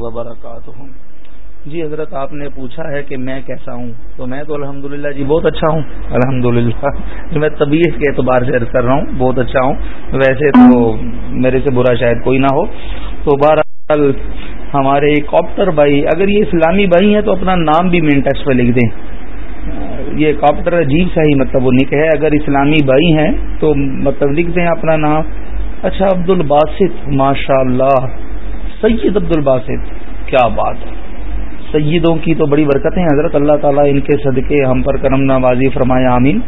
وبرکاتہ جی حضرت، آپ نے پوچھا ہے کہ میں کیسا ہوں؟ تو میں تو الحمدللہ جی بہت اچھا ہوں۔ الحمدللہ۔ للہ میں طبیعت کے اعتبار سے عرض کر رہا ہوں، بہت اچھا ہوں۔ ویسے تو میرے سے برا شاید کوئی نہ ہو۔ تو بہرحال، ہمارے کاپٹر بھائی، اگر یہ اسلامی بھائی ہیں تو اپنا نام بھی مین ٹیکس پہ لکھ دیں۔ یہ کاپٹر عجیب سا ہی مطلب وہ نک ہے اگر اسلامی بھائی ہیں تو مطلب لکھ دیں اپنا نام۔ اچھا عبد الباسط ماشاء اللہ سید عبد الباسط کیا بات ہے؟ سیدوں کی تو بڑی برکتیں حضرت اللہ تعالیٰ ان کے صدقے، ہم پر کرم نوازی فرمائے، آمین۔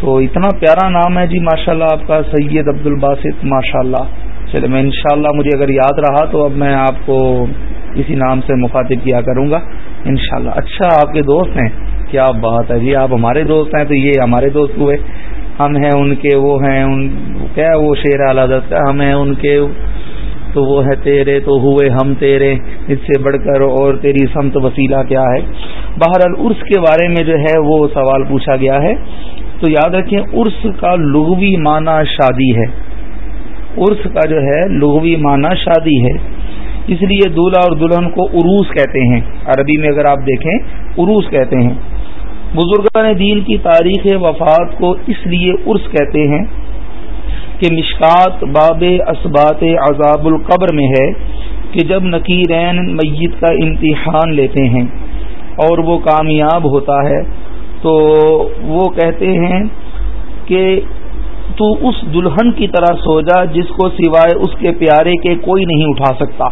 تو اتنا پیارا نام ہے جی ماشاء اللہ آپ کا سید عبد الباسط ماشاء اللہ چلے، میں انشاءاللہ مجھے اگر یاد رہا تو اب میں آپ کو اسی نام سے مخاطب کیا کروں گا، انشاءاللہ۔ اچھا آپ کے دوست ہیں؟ کیا بات ہے جی آپ ہمارے دوست ہیں تو یہ ہمارے دوست ہوئے۔ ہم ہیں ان کے، وہ ہیں ان، کیا وہ شیر علادت کا؟ ہم ہیں ان کے تو وہ ہے تیرے، تو ہوئے ہم تیرے۔ اس سے بڑھ کر اور تیری سمت وسیلہ کیا ہے؟ بہرحال عرس کے بارے میں جو ہے وہ سوال پوچھا گیا ہے۔ تو یاد رکھیں، عرس کا لغوی معنی شادی ہے۔ عرس کا جو ہے لغوی معنی شادی ہے۔ اس لیے دولہا اور دلہن کو عروس کہتے ہیں۔ عربی میں اگر آپ دیکھیں، عروس کہتے ہیں۔ بزرگان دین کی تاریخ وفات کو اس لیے عرس کہتے ہیں کہ مشکات باب اسبات عذاب القبر میں ہے کہ جب نکیرین میت کا امتحان لیتے ہیں اور وہ کامیاب ہوتا ہے تو وہ کہتے ہیں کہ تو اس دلہن کی طرح سو جا جس کو سوائے اس کے پیارے کے کوئی نہیں اٹھا سکتا۔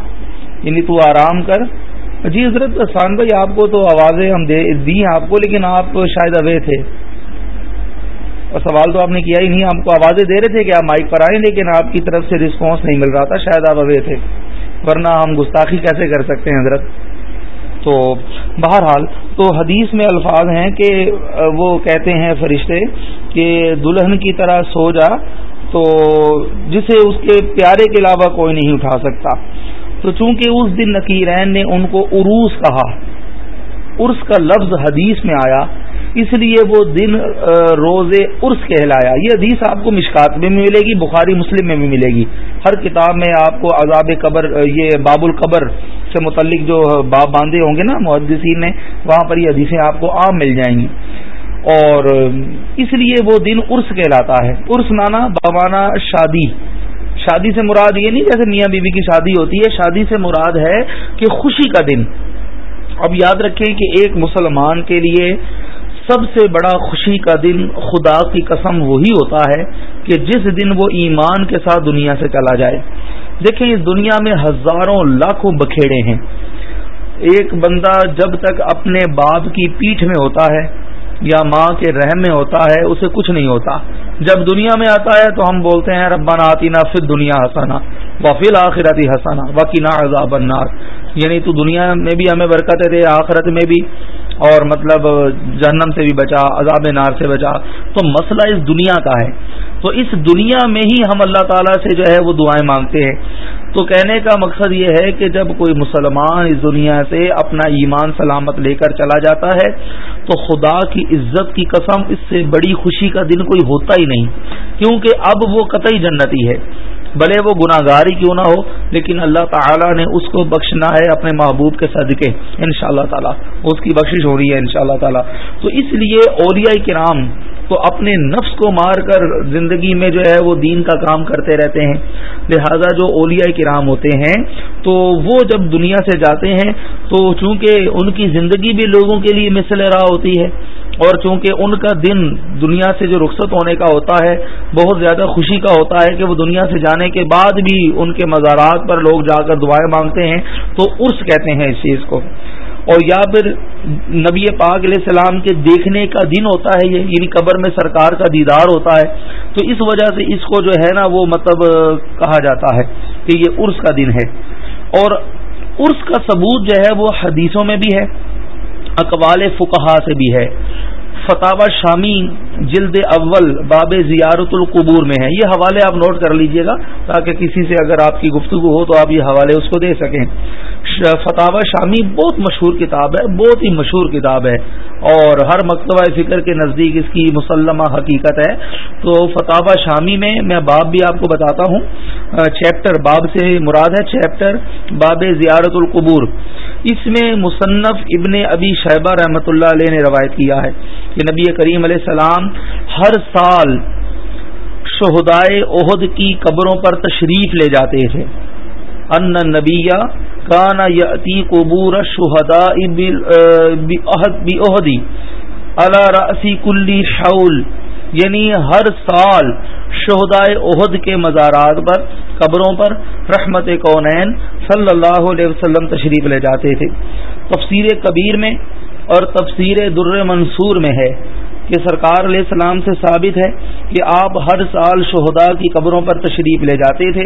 یعنی تو آرام کر۔ جی حضرت حسان بھائی آپ کو تو آوازیں ہم دی ہیں آپ کو، لیکن آپ شاید اوے تھے۔ اور سوال تو آپ نے کیا ہی نہیں ہم کو آوازیں دے رہے تھے کہ آپ مائک پر آئیں لیکن آپ کی طرف سے رسپانس نہیں مل رہا تھا، شاید آپ اوے تھے۔ ورنہ ہم گستاخی کیسے کر سکتے ہیں حضرت؟ تو بہرحال، تو حدیث میں الفاظ ہیں کہ وہ کہتے ہیں فرشتے کہ دلہن کی طرح سو جا، تو جسے اس کے پیارے کے علاوہ کوئی نہیں اٹھا سکتا۔ تو چونکہ اس دن نکیرین نے ان کو عروس کہا، عرس کا لفظ حدیث میں آیا اس لیے وہ دن روز عرس کہلایا۔ یہ حدیث آپ کو مشکات میں بھی ملے گی، بخاری مسلم میں بھی ملے گی۔ ہر کتاب میں آپ کو عذاب قبر یہ باب القبر سے متعلق جو باب باندھے ہوں گے نا محدثین نے، وہاں پر یہ حدیثیں آپ کو عام مل جائیں گی۔ اور اس لیے وہ دن عرس کہلاتا ہے۔ عرس نانا، بابانا شادی۔ شادی سے مراد یہ نہیں جیسے میاں بیوی کی شادی ہوتی ہے، شادی سے مراد ہے کہ خوشی کا دن۔ اب یاد رکھیں کہ ایک مسلمان کے لیے سب سے بڑا خوشی کا دن خدا کی قسم وہی ہوتا ہے کہ جس دن وہ ایمان کے ساتھ دنیا سے چلا جائے۔ دیکھیں، اس دنیا میں ہزاروں لاکھوں بکھیڑے ہیں۔ ایک بندہ جب تک اپنے باپ کی پیٹھ میں ہوتا ہے یا ماں کے رحم میں ہوتا ہے، اسے کچھ نہیں ہوتا۔ جب دنیا میں آتا ہے تو ہم بولتے ہیں، ربنا آتینا فی دنیا حسنا وفیل آخرتی حسنا وکینا عذاب النار۔ یعنی تو دنیا میں بھی ہمیں برکت دے، آخرت میں بھی۔ اور مطلب جہنم سے بھی بچا، عذاب نار سے بچا۔ تو مسئلہ اس دنیا کا ہے۔ تو اس دنیا میں ہی ہم اللہ تعالیٰ سے جو ہے وہ دعائیں مانگتے ہیں۔ تو کہنے کا مقصد یہ ہے کہ جب کوئی مسلمان اس دنیا سے اپنا ایمان سلامت لے کر چلا جاتا ہے، تو خدا کی عزت کی قسم اس سے بڑی خوشی کا دن کوئی ہوتا ہی نہیں۔ کیونکہ اب وہ قطعی جنتی ہے۔ بھلے وہ گناہ گاری کیوں نہ ہو، لیکن اللہ تعالیٰ نے اس کو بخشنا ہے اپنے محبوب کے صدقے۔ ان شاء اللہ تعالیٰ، اس کی بخشش ہو رہی ہے ان شاء اللہ تعالیٰ۔ تو اس لیے اولیاء کرام تو اپنے نفس کو مار کر زندگی میں جو ہے وہ دین کا کام کرتے رہتے ہیں۔ لہذا جو اولیاء کرام ہوتے ہیں، تو وہ جب دنیا سے جاتے ہیں، تو چونکہ ان کی زندگی بھی لوگوں کے لیے مثل راہ ہوتی ہے اور چونکہ ان کا دن دنیا سے جو رخصت ہونے کا ہوتا ہے، بہت زیادہ خوشی کا ہوتا ہے کہ وہ دنیا سے جانے کے بعد بھی ان کے مزارات پر لوگ جا کر دعائیں مانگتے ہیں، تو عرس کہتے ہیں اس چیز کو۔ اور یا پھر نبی پاک علیہ السلام کے دیکھنے کا دن ہوتا ہے یہ یعنی قبر میں سرکار کا دیدار ہوتا ہے، تو اس وجہ سے اس کو جو ہے نا وہ مطلب کہا جاتا ہے کہ یہ عرس کا دن ہے۔ اور عرس کا ثبوت جو ہے وہ حدیثوں میں بھی ہے۔ اقوال فقہا سے بھی ہے۔ فتح شامی جلد اول باب زیارت القبور میں ہے۔ یہ حوالے آپ نوٹ کر لیجیے گا تاکہ کسی سے اگر آپ کی گفتگو ہو تو آپ یہ حوالے اس کو دے سکیں۔ فتح شامی بہت مشہور کتاب ہے، بہت ہی مشہور کتاب ہے اور ہر مکتبہ فکر کے نزدیک اس کی مسلمہ حقیقت ہے۔ تو فتح شامی میں میں باب بھی آپ کو بتاتا ہوں۔ چیپٹر باب سے مراد ہے، چیپٹر باب زیارت القبور۔ اس میں مصنف ابن ابی شہبہ رحمۃ اللہ علیہ نے روایت کیا ہے کہ نبی کریم علیہ السلام ہر سال شہدائے عہد کی قبروں پر تشریف لے جاتے تھے۔ ان نبیہ کانا یتی قبور شہدا عہدی اللہ رسی کلی حول۔ یعنی ہر سال شہدائے عہد کے مزارات پر، قبروں پر رحمت کونین صلی اللہ علیہ وسلم تشریف لے جاتے تھے۔ تفسیر کبیر میں اور تفسیر در منصور میں ہے کہ سرکار علیہ السلام سے ثابت ہے کہ آپ ہر سال شہداء کی قبروں پر تشریف لے جاتے تھے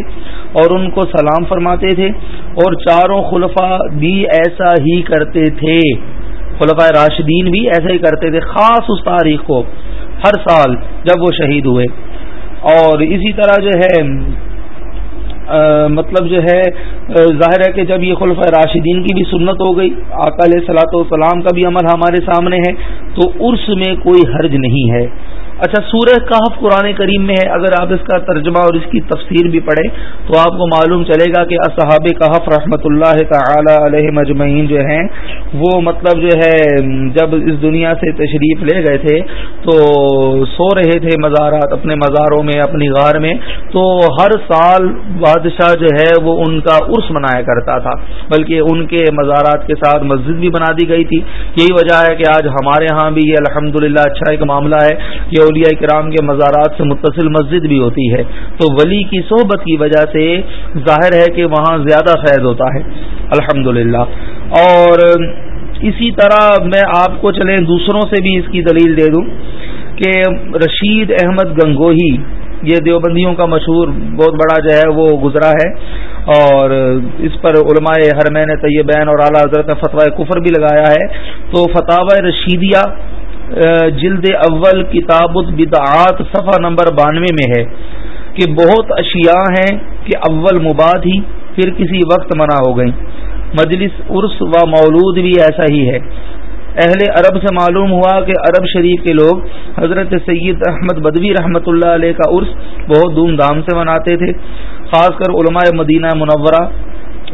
اور ان کو سلام فرماتے تھے اور چاروں خلفاء بھی ایسا ہی کرتے تھے۔ خلفاء راشدین بھی ایسا ہی کرتے تھے، خاص اس تاریخ کو۔ ہر سال جب وہ شہید ہوئے۔ اور اسی طرح جو ہے مطلب جو ہے ظاہر ہے کہ جب یہ خلف راشدین کی بھی سنت ہو گئی آکال صلاح والسلام کا بھی عمل ہمارے سامنے ہے، تو عرس میں کوئی حرج نہیں ہے۔ اچھا سورہ کہف قرآن کریم میں ہے، اگر آپ اس کا ترجمہ اور اس کی تفسیر بھی پڑھیں تو آپ کو معلوم چلے گا کہ اصحاب کہف رحمۃ اللہ تعالی علیہ مجمعین جو ہیں، وہ مطلب جو ہے، جب اس دنیا سے تشریف لے گئے تھے تو سو رہے تھے مزارات اپنے مزاروں میں، اپنی غار میں۔ تو ہر سال بادشاہ جو ہے، وہ ان کا عرس منایا کرتا تھا۔ بلکہ ان کے مزارات کے ساتھ مسجد بھی بنا دی گئی تھی۔ یہی وجہ ہے کہ آج ہمارے ہاں بھی یہ الحمد اچھا ایک معاملہ ہے کہ اولیاء کرام کے مزارات سے متصل مسجد بھی ہوتی ہے۔ تو ولی کی صحبت کی وجہ سے ظاہر ہے کہ وہاں زیادہ فیض ہوتا ہے۔ الحمد اور اسی طرح میں آپ کو چلیں دوسروں سے بھی اس کی دلیل دے دوں کہ رشید احمد گنگوہی، یہ دیوبندیوں کا مشہور بہت بڑا جو ہے وہ گزرا ہے۔ اور اس پر علماء حرمین طیبین اور اعلیٰ حضرت نے فتویٰ کفر بھی لگایا ہے۔ تو فتح رشیدیہ جلد اول کتاب البدعات، صفحہ نمبر بانوے میں ہے کہ بہت اشیاء ہیں کہ اول مباد ہی پھر کسی وقت منع ہو گئی مجلس عرس و مولود بھی ایسا ہی ہے۔ اہل عرب سے معلوم ہوا کہ عرب شریف کے لوگ حضرت سید احمد بدوی رحمۃ اللہ علیہ کا عرس بہت دھوم دھام سے مناتے تھے، خاص کر علماء مدینہ منورہ۔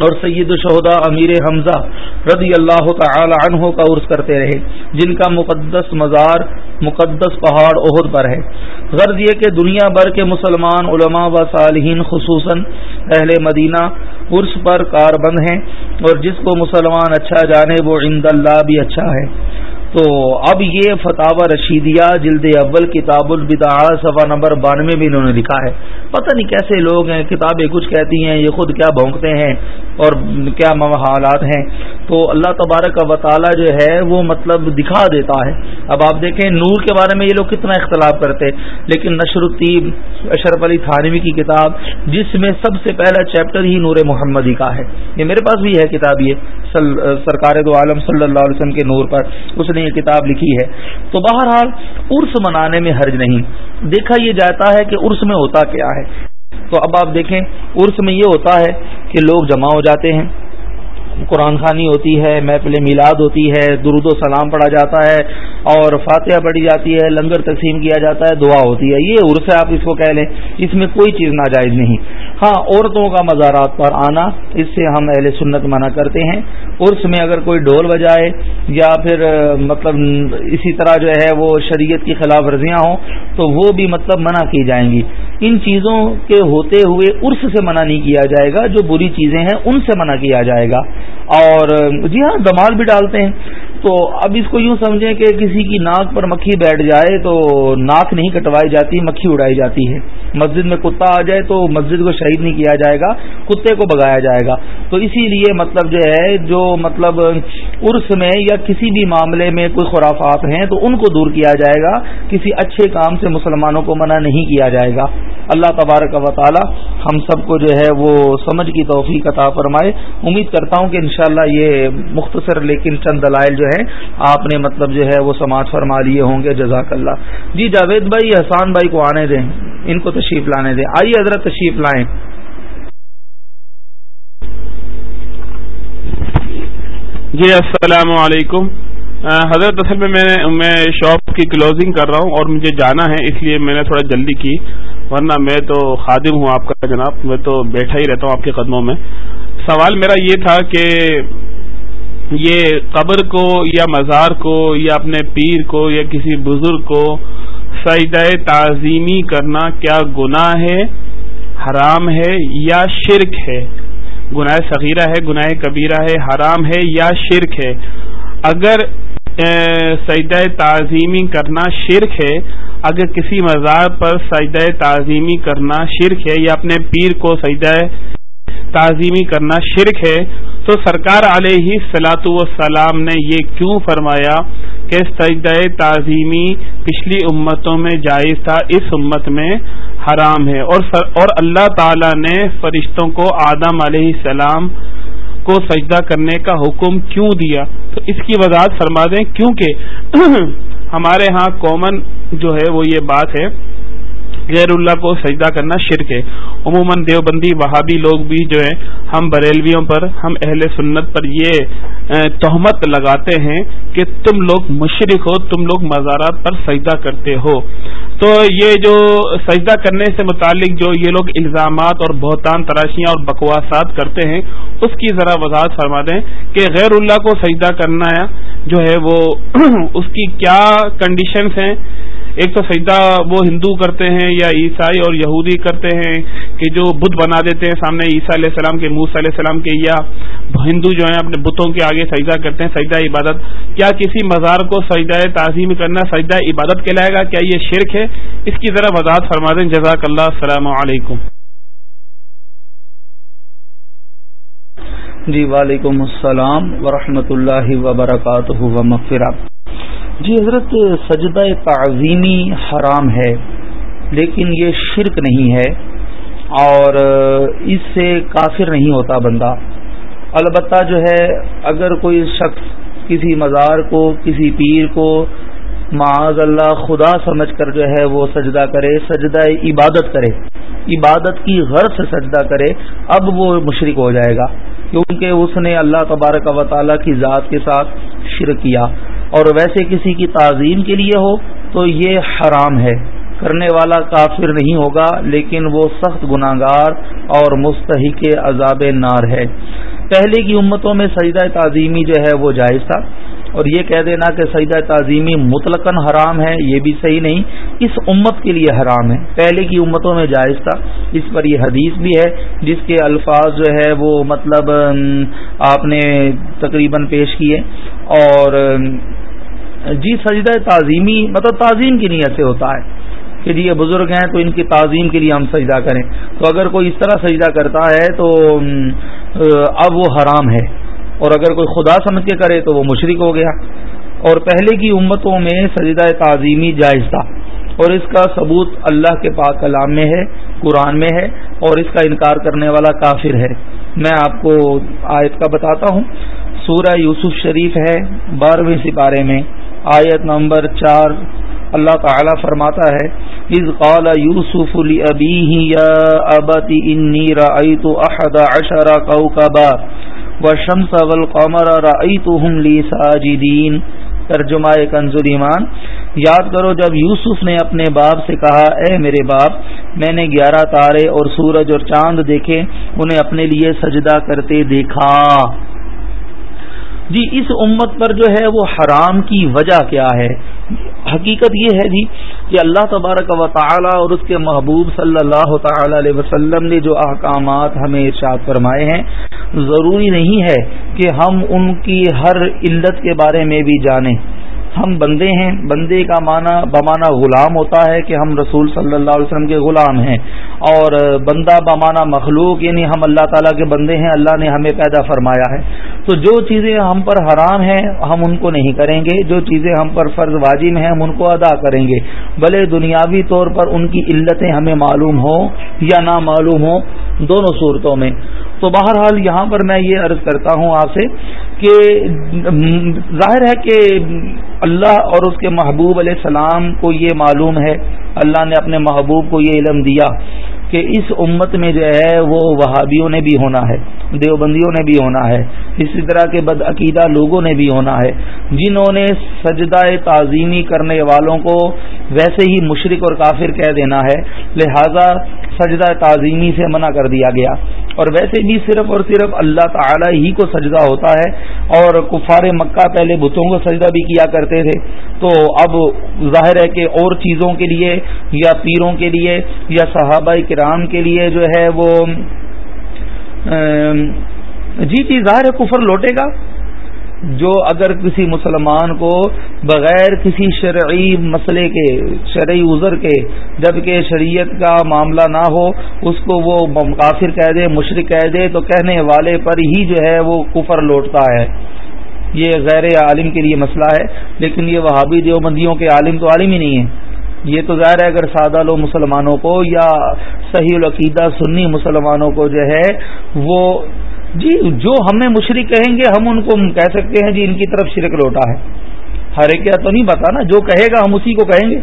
اور سید شہدا امیر حمزہ رضی اللہ تعالی عنہ کا عرض کرتے رہے، جن کا مقدس مزار، مقدس پہاڑ عہد پر ہے۔ غرض یہ کہ دنیا بھر کے مسلمان علماء و صالحین خصوصاً اہل مدینہ عرس پر کار بند ہیں اور جس کو مسلمان اچھا جانے وہ عند اللہ بھی اچھا ہے۔ تو اب یہ فتح رشیدیہ جلد اول کتاب البدا صفحہ نمبر بانوے میں انہوں نے لکھا ہے۔ پتہ نہیں کیسے لوگ ہیں، کتابیں کچھ کہتی ہیں، یہ خود کیا بھونکتے ہیں اور کیا حالات ہیں۔ تو اللہ تبارک کا تعالی جو ہے وہ مطلب دکھا دیتا ہے۔ اب آپ دیکھیں نور کے بارے میں یہ لوگ کتنا اختلاف کرتے لیکن نشر الطیب اشرف علی تھانوی کی کتاب، جس میں سب سے پہلا چیپٹر ہی نور محمدی کا ہے۔ یہ میرے پاس بھی ہے کتاب یہ سرکار دو عالم صلی اللہ علیہ وسلم کے نور پر۔ اس نے یہ کتاب لکھی ہے۔ تو بہرحال عرس منانے میں حرج نہیں۔ دیکھا یہ جاتا ہے کہ عرس میں ہوتا کیا ہے۔ تو اب آپ دیکھیں، عرس میں یہ ہوتا ہے کہ لوگ جمع ہو جاتے ہیں۔ قرآن خانی ہوتی ہے، محفل میلاد ہوتی ہے، درود و سلام پڑھا جاتا ہے اور فاتحہ پڑھی جاتی ہے، لنگر تقسیم کیا جاتا ہے، دعا ہوتی ہے۔ یہ عرس ہے، آپ اس کو کہہ لیں۔ اس میں کوئی چیز ناجائز نہیں۔ ہاں عورتوں کا مزارات پر آنا، اس سے ہم اہل سنت منع کرتے ہیں۔ عرس میں اگر کوئی ڈھول بجائے یا پھر مطلب اسی طرح جو ہے وہ شریعت کی خلاف ورزیاں ہوں، تو وہ بھی مطلب منع کی جائیں گی۔ ان چیزوں کے ہوتے ہوئے عرس سے منع نہیں کیا جائے گا، جو بری چیزیں ہیں ان سے منع کیا جائے گا۔ اور جی ہاں دمال بھی ڈالتے ہیں۔ تو اب اس کو یوں سمجھیں کہ کسی کی ناک پر مکھی بیٹھ جائے تو ناک نہیں کٹوائی جاتی، مکھی اڑائی جاتی ہے۔ مسجد میں کتا آ جائے تو مسجد کو شہید نہیں کیا جائے گا، کتے کو بگایا جائے گا۔ تو اسی لیے مطلب جو ہے، جو مطلب عرس میں یا کسی بھی معاملے میں کوئی خرافات ہیں تو ان کو دور کیا جائے گا۔ کسی اچھے کام سے مسلمانوں کو منع نہیں کیا جائے گا۔ اللہ تبارک و تعالی ہم سب کو جو ہے وہ سمجھ کی توفیق عطا فرمائے۔ امید کرتا ہوں کہ انشاءاللہ یہ مختصر لیکن چند دلائل جو ہے آپ نے مطلب جو ہے وہ سماج فرما لیے ہوں گے۔ جزاک اللہ۔ جی جاوید بھائی، احسان بھائی کو آنے دیں۔ ان کو تشریف لانے دیں آئیے حضرت تشریف لائیں۔ جی السلام علیکم۔ حضرت، اصل میں میں میں شاپ کی کلوزنگ کر رہا ہوں اور مجھے جانا ہے، اس لیے میں نے تھوڑا جلدی کی۔ ورنہ میں تو خادم ہوں آپ کا جناب، میں تو بیٹھا ہی رہتا ہوں آپ کے قدموں میں۔ سوال میرا یہ تھا کہ یہ قبر کو یا مزار کو یا اپنے پیر کو یا کسی بزرگ کو سجدہ تعظیمی کرنا کیا گناہ ہے؟ حرام ہے یا شرک ہے؟ گناہ صغیرہ ہے، گناہ کبیرہ ہے، حرام ہے یا شرک ہے؟ اگر سجدہ تعظیمی کرنا شرک ہے، اگر کسی مزار پر سجدہ تعظیمی کرنا شرک ہے یا اپنے پیر کو سجدہ تعظیمی کرنا شرک ہے، تو سرکار علیہ سلاۃ وسلام نے یہ کیوں فرمایا؟ کہ سجدہ تعظیمی پچھلی امتوں میں جائز تھا، اس امت میں حرام ہے۔ اور اور اللہ تعالی نے فرشتوں کو آدم علیہ السلام کو سجدہ کرنے کا حکم کیوں دیا؟ تو اس کی وضاحت فرما دیں، کیونکہ ہمارے ہاں کامن جو ہے وہ یہ بات ہے غیر اللہ کو سجدہ کرنا شرک ہے۔ عموماً دیوبندی وہابی لوگ بھی جو ہے ہم بریلویوں پر، ہم اہل سنت پر یہ تہمت لگاتے ہیں کہ تم لوگ مشرق ہو، تم لوگ مزارات پر سجدہ کرتے ہو۔ تو یہ جو سجدہ کرنے سے متعلق جو یہ لوگ الزامات اور بہتان تراشیاں اور بکواسات کرتے ہیں، اس کی ذرا وضاحت فرما دیں کہ غیر اللہ کو سجدہ کرنا جو ہے وہ اس کی کیا کنڈیشنز ہیں؟ ایک تو سجدہ وہ ہندو کرتے ہیں یا عیسائی اور یہودی کرتے ہیں کہ جو بدھ بنا دیتے ہیں سامنے عیسیٰ علیہ السلام کے، موسیٰ علیہ السلام کے، یا ہندو جو ہیں اپنے بتوں کے آگے سجدہ کرتے ہیں سجدہ عبادت۔ کیا کسی مزار کو سجدہ تعظیم کرنا سجدہ عبادت کہلائے گا؟ کیا یہ شرک ہے؟ اس کی ذرا وضاحت فرما دیں۔ جزاک اللہ۔ السلام علیکم۔ جی وعلیکم السلام ورحمۃ اللہ وبرکاتہ جی حضرت سجدہ تعظیمی حرام ہے، لیکن یہ شرک نہیں ہے اور اس سے کافر نہیں ہوتا بندہ۔ البتہ جو ہے، اگر کوئی شخص کسی مزار کو، کسی پیر کو معاذ اللہ خدا سمجھ کر جو ہے وہ سجدہ کرے، سجدہ عبادت کرے، عبادت کی غرض سے سجدہ کرے، اب وہ مشرق ہو جائے گا۔ کیونکہ اس نے اللہ تبارک و تعالیٰ کی ذات کے ساتھ شرک کیا۔ اور ویسے کسی کی تعظیم کے لیے ہو تو یہ حرام ہے۔ کرنے والا کافر نہیں ہوگا، لیکن وہ سخت گناہ گار اور مستحق عذاب نار ہے۔ پہلے کی امتوں میں سجدہ تعظیمی جو ہے وہ جائز تھا۔ اور یہ کہہ دینا کہ سجدہ تعظیمی مطلق حرام ہے، یہ بھی صحیح نہیں، اس امت کے لیے حرام ہے۔ پہلے کی امتوں میں جائز تھا، اس پر یہ حدیث بھی ہے، جس کے الفاظ جو ہے وہ مطلب آپ نے تقریباً پیش کیے۔ اور جی سجدہ تعظیمی مطلب تعظیم کی نیت سے ہوتا ہے کہ جی یہ بزرگ ہیں تو ان کی تعظیم کے لیے ہم سجدہ کریں۔ تو اگر کوئی اس طرح سجدہ کرتا ہے تو اب وہ حرام ہے۔ اور اگر کوئی خدا سمجھ کے کرے تو وہ مشرق ہو گیا۔ اور پہلے کی امتوں میں سجدہ تعظیمی جائز تھا۔ اور اس کا ثبوت اللہ کے پاک کلام میں ہے، قرآن میں ہے، اور اس کا انکار کرنے والا کافر ہے۔ میں آپ کو آیت کا بتاتا ہوں۔ سورہ یوسف شریف ہے، بارہویں سپارے میں۔ آیت نمبر چار اللہ تعالی فرماتا ہے از قال یوسف یا ابتی انی رأیت احد عشر کوکبا والشمس والقمر رأیتهم لی ساجدین۔ ترجمہ کنز ایمان۔ یاد کرو جب یوسف نے اپنے باپ سے کہا، اے میرے باپ، میں نے گیارہ تارے اور سورج اور چاند دیکھے، انہیں اپنے لیے سجدہ کرتے دیکھا۔ جی اس امت پر جو ہے وہ حرام کی وجہ کیا ہے؟ حقیقت یہ ہے جی کہ اللہ تبارک و تعالی اور اس کے محبوب صلی اللہ تعالی علیہ وسلم نے جو احکامات ہمیں ارشاد فرمائے ہیں، ضروری نہیں ہے کہ ہم ان کی ہر علت کے بارے میں بھی جانیں۔ ہم بندے ہیں، بندے کا معنی بمانا غلام ہوتا ہے کہ ہم رسول صلی اللہ علیہ وسلم کے غلام ہیں۔ اور بندہ بمانا مخلوق یعنی ہم اللہ تعالیٰ کے بندے ہیں، اللہ نے ہمیں پیدا فرمایا ہے۔ تو جو چیزیں ہم پر حرام ہیں، ہم ان کو نہیں کریں گے۔ جو چیزیں ہم پر فرض واجب ہیں، ہم ان کو ادا کریں گے۔ بھلے دنیاوی طور پر ان کی علتیں ہمیں معلوم ہوں یا نہ معلوم ہوں، دونوں صورتوں میں۔ تو بہرحال یہاں پر میں یہ عرض کرتا ہوں آپ سے کہ ظاہر ہے کہ اللہ اور اس کے محبوب علیہ السلام کو یہ معلوم ہے، اللہ نے اپنے محبوب کو یہ علم دیا۔ کہ اس امت میں جو ہے وہ وہابیوں نے بھی ہونا ہے، دیوبندیوں نے بھی ہونا ہے، اسی طرح کے بدعقیدہ لوگوں نے بھی ہونا ہے۔ جنہوں نے سجدہ تعظیمی کرنے والوں کو ویسے ہی مشرق اور کافر کہہ دینا ہے، لہذا سجدہ تعظیمی سے منع کر دیا گیا۔ اور ویسے بھی صرف اور صرف اللہ تعالی ہی کو سجدہ ہوتا ہے، اور کفار مکہ پہلے بتوں کو سجدہ بھی کیا کرتے تھے۔ تو اب ظاہر ہے کہ اور چیزوں کے لیے یا پیروں کے لیے یا صحابہ کرام کے لیے جو ہے وہ جی جی ظاہر کفر لوٹے گا۔ جو اگر کسی مسلمان کو بغیر کسی شرعی مسئلے کے، شرعی عذر کے جبکہ شریعت کا معاملہ نہ ہو، اس کو وہ کافر کہہ دے، مشرق کہہ دے، تو کہنے والے پر ہی جو ہے وہ کفر لوٹتا ہے۔ یہ غیر عالم کے لیے مسئلہ ہے، لیکن یہ وہابی دیوبندیوں کے عالم تو عالم ہی نہیں ہے یہ تو ظاہر ہے اگر سادہ لو مسلمانوں کو یا صحیح العقیدہ سنی مسلمانوں کو جو ہے وہ جی جو ہمیں مشرق کہیں گے، ہم ان کو کہہ سکتے ہیں جی ان کی طرف شرک لوٹا ہے۔ ہر ایک تو نہیں پتا نا، جو کہے گا ہم اسی کو کہیں گے۔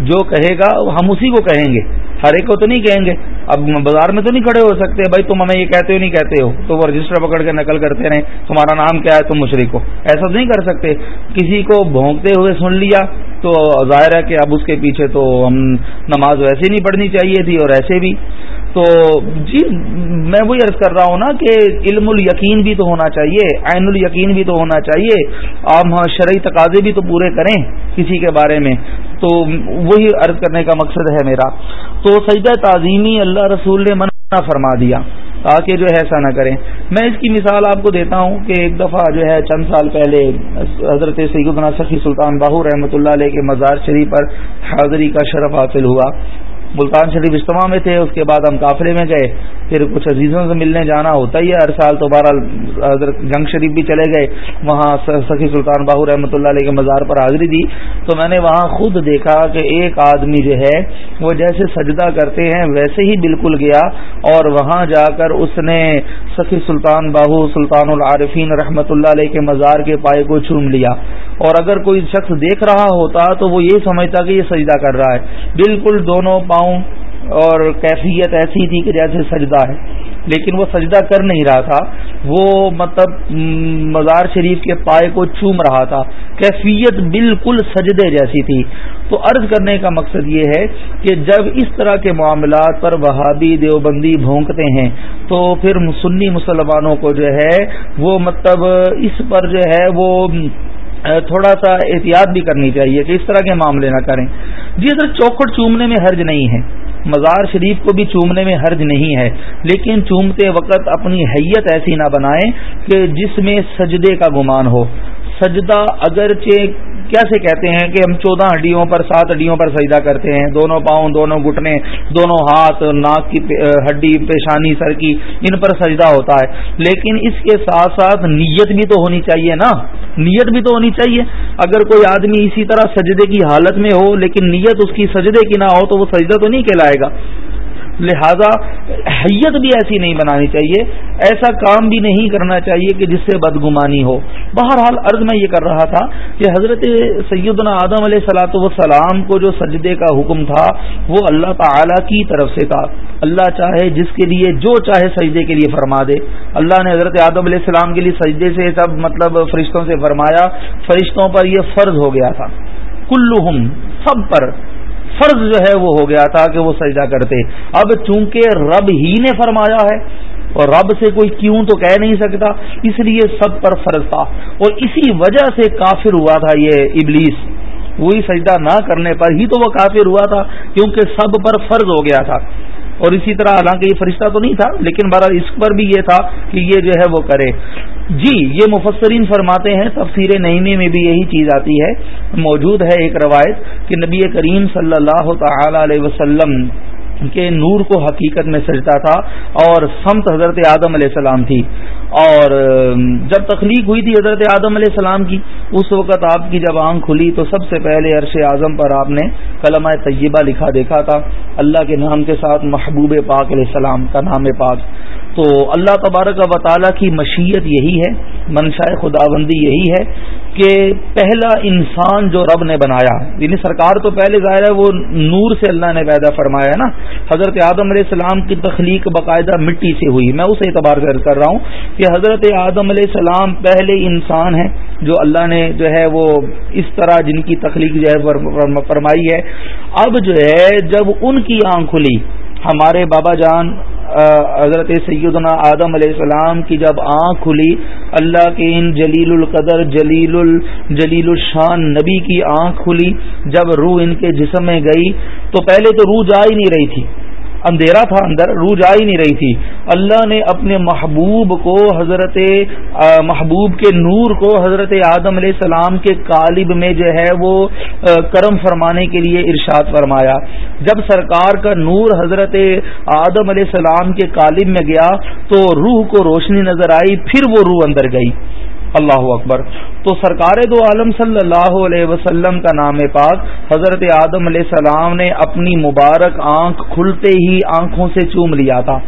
جو کہے گا، ہم اسی کو کہیں گے۔ ہر ایک کو تو نہیں کہیں گے۔ اب بازار میں تو نہیں کھڑے ہو سکتے۔ بھائی تم ہمیں یہ کہتے ہو، نہیں کہتے ہو۔ تو وہ رجسٹر پکڑ کے نقل کرتے رہے تمہارا نام کیا ہے؟ تم مشرق ہو۔ ایسا تو نہیں کر سکتے۔ کسی کو بھونکتے ہوئے سن لیا تو ظاہر ہے کہ اب اس کے پیچھے تو ہم نماز ویسے نہیں پڑھنی چاہیے تھی اور ایسے بھی۔ تو جی میں وہی عرض کر رہا ہوں نا کہ علم الیقین بھی تو ہونا چاہیے، عین الیقین بھی تو ہونا چاہیے عام ہاں شرعی تقاضے بھی تو پورے کریں کسی کے بارے میں۔ تو وہی عرض کرنے کا مقصد ہے میرا۔ تو سجدہ تعظیمی اللہ رسول نے منع فرما دیا، تاکہ جو ہے ایسا نہ کریں۔ میں اس کی مثال آپ کو دیتا ہوں کہ ایک دفعہ جو ہے چند سال پہلے حضرت سیدنا سخی سلطان باہو رحمۃ اللہ علیہ کے مزار شریف پر حاضری کا شرف حاصل ہوا۔ ملتان شریف اجتماع میں تھے، اس کے بعد ہم قافلے میں گئے۔ پھر کچھ عزیزوں سے ملنے جانا ہوتا ہی ہے ہر سال، تو بہرحال حضرت جنگ شریف بھی چلے گئے۔ وہاں سخی سلطان باہو رحمۃ اللہ علیہ کے مزار پر حاضری دی۔ تو میں نے وہاں خود دیکھا کہ ایک آدمی جو ہے، وہ جیسے سجدہ کرتے ہیں، ویسے ہی بالکل گیا۔ اور وہاں جا کر اس نے سخی سلطان باہو سلطان العارفین رحمۃ اللہ علیہ کے مزار کے پائے کو چوم لیا۔ اور اگر کوئی شخص دیکھ رہا ہوتا تو وہ یہ سمجھتا کہ یہ سجدہ کر رہا ہے۔ بالکل دونوں پاؤں اور کیفیت ایسی تھی کہ جیسے سجدہ ہے۔ لیکن وہ سجدہ کر نہیں رہا تھا۔ وہ مطلب مزار شریف کے پائے کو چوم رہا تھا۔ کیفیت بالکل سجدے جیسی تھی۔ تو عرض کرنے کا مقصد یہ ہے کہ جب اس طرح کے معاملات پر وہابی دیوبندی بھونکتے ہیں، تو پھر سنی مسلمانوں کو جو ہے، وہ مطلب اس پر جو ہے، وہ تھوڑا سا احتیاط بھی کرنی چاہیے کہ اس طرح کے معاملے نہ کریں۔ جی اگر چوکھٹ چومنے میں حرج نہیں ہے۔ مزار شریف کو بھی چومنے میں حرج نہیں ہے۔ لیکن چومتے وقت اپنی حیت ایسی نہ بنائیں کہ جس میں سجدے کا گمان ہو۔ سجدہ اگرچہ کیسے کہتے ہیں کہ ہم چودہ ہڈیوں پر سات ہڈیوں پر سجدہ کرتے ہیں؟ دونوں پاؤں، دونوں گھٹنے، دونوں ہاتھ، ناک کی ہڈی، پیشانی، سر کی، ان پر سجدہ ہوتا ہے۔ لیکن اس کے ساتھ ساتھ نیت بھی تو ہونی چاہیے نا۔ نیت بھی تو ہونی چاہیے۔ اگر کوئی آدمی اسی طرح سجدے کی حالت میں ہو، لیکن نیت اس کی سجدے کی نہ ہو، تو وہ سجدہ تو نہیں کہلائے گا۔ لہذا حیت بھی ایسی نہیں بنانی چاہیے، ایسا کام بھی نہیں کرنا چاہیے کہ جس سے بدگمانی ہو۔ بہرحال عرض میں یہ کر رہا تھا کہ حضرت سیدنا آدم علیہ سلاۃ وسلام کو جو سجدے کا حکم تھا، وہ اللہ تعالی کی طرف سے تھا۔ اللہ چاہے جس کے لیے جو چاہے سجدے کے لیے فرما دے۔ اللہ نے حضرت آدم علیہ السلام کے لیے سجدے سے سب مطلب فرشتوں سے فرمایا، فرشتوں پر یہ فرض ہو گیا تھا۔ کلہم، سب پر۔ فرض جو ہے وہ ہو گیا تھا کہ وہ سجدہ کرتے۔ اب چونکہ رب ہی نے فرمایا ہے اور رب سے کوئی کیوں تو کہہ نہیں سکتا، اس لیے سب پر فرض تھا۔ اور اسی وجہ سے کافر ہوا تھا یہ ابلیس۔ وہی سجدہ نہ کرنے پر ہی تو وہ کافر ہوا تھا، کیونکہ سب پر فرض ہو گیا تھا۔ اور اسی طرح حالانکہ یہ فرشتہ تو نہیں تھا، لیکن بہرحال اس پر بھی یہ تھا کہ یہ جو ہے وہ کرے۔ جی یہ مفسرین فرماتے ہیں، تفسیر نعیمی میں بھی یہی چیز آتی ہے۔ موجود ہے ایک روایت کہ نبی کریم صلی اللہ تعالی علیہ وسلم کے نور کو حقیقت میں سجتا تھا اور سمت حضرت آدم علیہ السلام تھی۔ اور جب تخلیق ہوئی تھی حضرت آدم علیہ السلام کی، اس وقت آپ کی جب آنکھ کھلی تو سب سے پہلے عرش اعظم پر آپ نے کلمہ طیبہ لکھا، دیکھا تھا۔ اللہ کے نام کے ساتھ محبوب پاک علیہ السلام کا نام پاک۔ تو اللہ تبارک و تعالیٰ کی مشیت یہی ہے منشاء خدا بندی یہی ہے۔ کہ پہلا انسان جو رب نے بنایا یعنی سرکار تو پہلے ظاہر ہے وہ نور سے اللہ نے پیدا فرمایا نا۔ حضرت آدم علیہ السلام کی تخلیق باقاعدہ مٹی سے ہوئی۔ میں اس اعتبار سے کر رہا ہوں کہ حضرت آدم علیہ السلام پہلے انسان ہیں جو اللہ نے جو ہے وہ اس طرح جن کی تخلیق جو ہے فرمائی ہے۔ اب جو ہے جب ان کی آنکھ کھلی ہمارے بابا جان حضرت سیدنا آدم علیہ السلام کی جب آنکھ کھلی، اللہ کے ان جلیل القدر، جلیل جلیل الشان نبی کی آنکھ کھلی، جب روح ان کے جسم میں گئی، تو پہلے تو روح جا ہی نہیں رہی تھی۔ اندھیرا تھا اندر، روح جا ہی نہیں رہی تھی۔ اللہ نے اپنے محبوب کو حضرت محبوب کے نور کو حضرت آدم علیہ السلام کے قالب میں جو ہے وہ کرم فرمانے کے لیے ارشاد فرمایا۔ جب سرکار کا نور حضرت آدم علیہ السلام کے قالب میں گیا تو روح کو روشنی نظر آئی، پھر وہ روح اندر گئی۔ اللہ اکبر۔ تو سرکار دو عالم صلی اللہ علیہ وسلم کا نام پاک، حضرت آدم علیہ السلام نے اپنی مبارک آنکھ کھلتے ہی آنکھوں سے چوم لیا تھا۔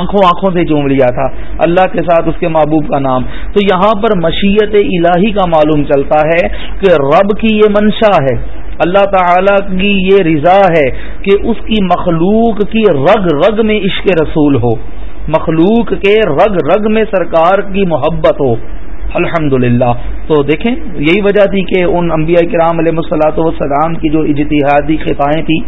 آنکھوں آنکھوں سے چوم لیا تھا۔ اللہ کے ساتھ اس کے محبوب کا نام۔ تو یہاں پر مشیت الہی کا معلوم چلتا ہے کہ رب کی یہ منشا ہے۔ اللہ تعالی کی یہ رضا ہے کہ اس کی مخلوق کی رگ رگ میں عشق رسول ہو۔ مخلوق کے رگ رگ میں سرکار کی محبت ہو۔ الحمد تو دیکھیں، یہی وجہ تھی کہ ان انبیاء کرام علیہ مسلاۃ والسلام کی جو اجتہادی خطائیں تھیں،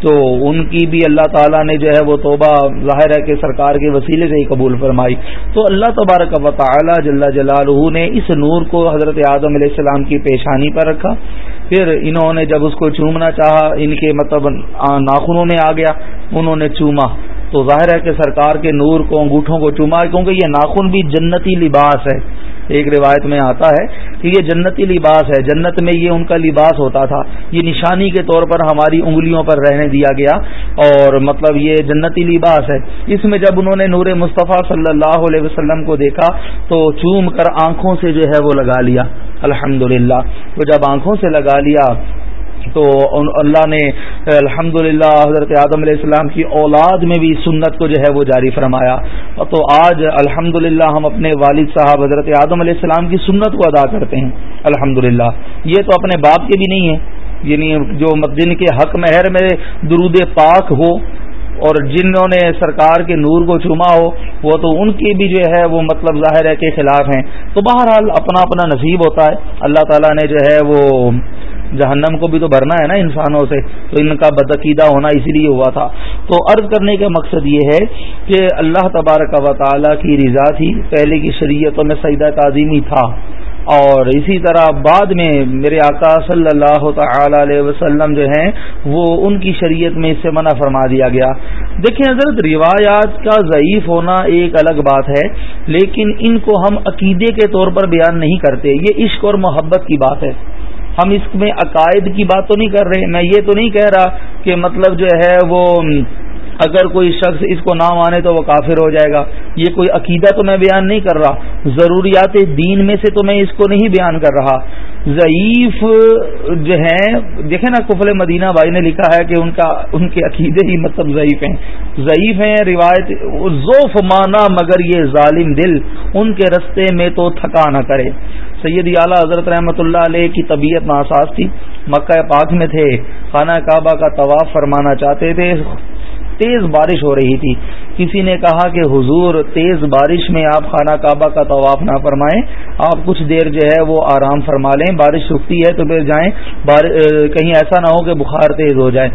تو ان کی بھی اللہ تعالیٰ نے جو ہے وہ توبہ، ظاہر ہے کہ سرکار کے وسیلے سے ہی قبول فرمائی۔ تو اللہ تبارک و تعالیٰ جل جلال نے اس نور کو حضرت اعظم علیہ السلام کی پیشانی پر رکھا۔ پھر انہوں نے جب اس کو چومنا چاہا، ان کے مطلب ناخنوں میں آ گیا، انہوں نے چوما۔ تو ظاہر ہے کہ سرکار کے نور کو، انگوٹھوں کو چوما، کیونکہ یہ ناخن بھی جنتی لباس ہے۔ ایک روایت میں آتا ہے کہ یہ جنتی لباس ہے۔ جنت میں یہ ان کا لباس ہوتا تھا۔ یہ نشانی کے طور پر ہماری انگلیوں پر رہنے دیا گیا اور مطلب یہ جنتی لباس ہے۔ اس میں جب انہوں نے نور مصطفیٰ صلی اللہ علیہ وسلم کو دیکھا تو چوم کر آنکھوں سے جو ہے وہ لگا لیا۔ الحمد تو جب آنکھوں سے لگا لیا تو اللہ نے الحمد حضرت آدم علیہ السلام کی اولاد میں بھی سنت کو جو ہے وہ جاری فرمایا۔ تو آج الحمد ہم اپنے والد صاحب حضرت آدم علیہ السلام کی سنت کو ادا کرتے ہیں۔ الحمد یہ تو اپنے باپ کے بھی نہیں ہے۔ یعنی جو جن کے حق مہر میں درود پاک ہو اور جنہوں نے سرکار کے نور کو چوما ہو، وہ تو ان کی بھی جو ہے وہ مطلب ظاہر ہے کے خلاف ہیں۔ تو بہرحال اپنا اپنا نصیب ہوتا ہے۔ اللہ تعالیٰ نے جو ہے وہ جہنم کو بھی تو بھرنا ہے نا انسانوں سے، تو ان کا بدعقیدہ ہونا اسی لیے ہوا تھا۔ تو عرض کرنے کا مقصد یہ ہے کہ اللہ تبارک و تعالیٰ کی رضا تھی، پہلے کی شریعتوں میں سیدہ تعظیمی تھا۔ اور اسی طرح بعد میں میرے آقا صلی اللہ تعالی علیہ وسلم جو ہیں، وہ ان کی شریعت میں اس سے منع فرما دیا گیا۔ دیکھیں حضرت، روایات کا ضعیف ہونا ایک الگ بات ہے، لیکن ان کو ہم عقیدے کے طور پر بیان نہیں کرتے۔ یہ عشق اور محبت کی بات ہے۔ ہم اس میں عقائد کی بات تو نہیں کر رہے میں یہ تو نہیں کہہ رہا کہ مطلب جو ہے وہ اگر کوئی شخص اس کو نہ مانے تو وہ کافر ہو جائے گا۔ یہ کوئی عقیدہ تو میں بیان نہیں کر رہا۔ ضروریات دین میں سے تو میں اس کو نہیں بیان کر رہا۔ ضعیف جو ہیں، دیکھیں نا کفل مدینہ بھائی نے لکھا ہے کہ ان کا، ان کے عقیدے ہی مطلب ضعیف ہیں۔ ضعیف ہیں، روایت ذوف مانا مگر یہ ظالم دل ان کے رستے میں تو تھکا نہ کرے۔ سید اعلیٰ حضرت رحمۃ اللہ علیہ کی طبیعت ناساز تھی۔ مکہ پاک میں تھے۔ خانہ کعبہ کا طواف فرمانا چاہتے تھے۔ تیز بارش ہو رہی تھی۔ کسی نے کہا کہ حضور، تیز بارش میں آپ خانہ کعبہ کا طواف نہ فرمائیں۔ آپ کچھ دیر جو ہے وہ آرام فرما لیں۔ بارش رکتی ہے تو پھر جائیں۔ کہیں ایسا نہ ہو کہ بخار تیز ہو جائے۔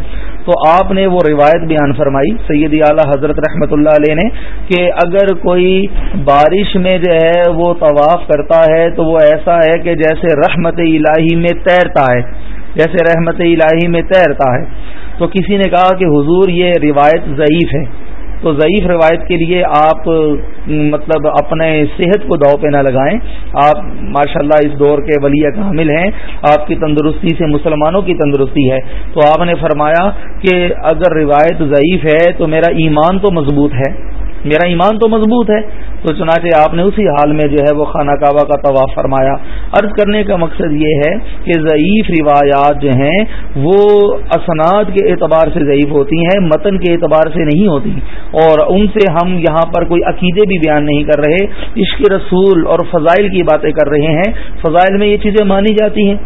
تو آپ نے وہ روایت بیان فرمائی سید اعلیٰ حضرت رحمۃ اللہ علیہ نے، کہ اگر کوئی بارش میں جو ہے وہ طواف کرتا ہے، تو وہ ایسا ہے کہ جیسے رحمت الہی میں تیرتا ہے، جیسے رحمت الہی میں تیرتا ہے۔ تو کسی نے کہا کہ حضور یہ روایت ضعیف ہے۔ تو ضعیف روایت کے لیے آپ مطلب اپنے صحت کو داؤ پہ نہ لگائیں۔ آپ، ماشاءاللہ، اس دور کے ولی کامل ہیں۔ آپ کی تندرستی سے مسلمانوں کی تندرستی ہے۔ تو آپ نے فرمایا کہ اگر روایت ضعیف ہے تو میرا ایمان تو مضبوط ہے۔ میرا ایمان تو مضبوط ہے۔ تو چنانچہ آپ نے اسی حال میں جو ہے وہ خانہ کعبہ کا طواف فرمایا۔ عرض کرنے کا مقصد یہ ہے کہ ضعیف روایات جو ہیں، وہ اسناد کے اعتبار سے ضعیف ہوتی ہیں، متن کے اعتبار سے نہیں ہوتی۔ اور ان سے ہم یہاں پر کوئی عقیدے بھی بیان نہیں کر رہے۔ عشق رسول اور فضائل کی باتیں کر رہے ہیں۔ فضائل میں یہ چیزیں مانی جاتی ہیں۔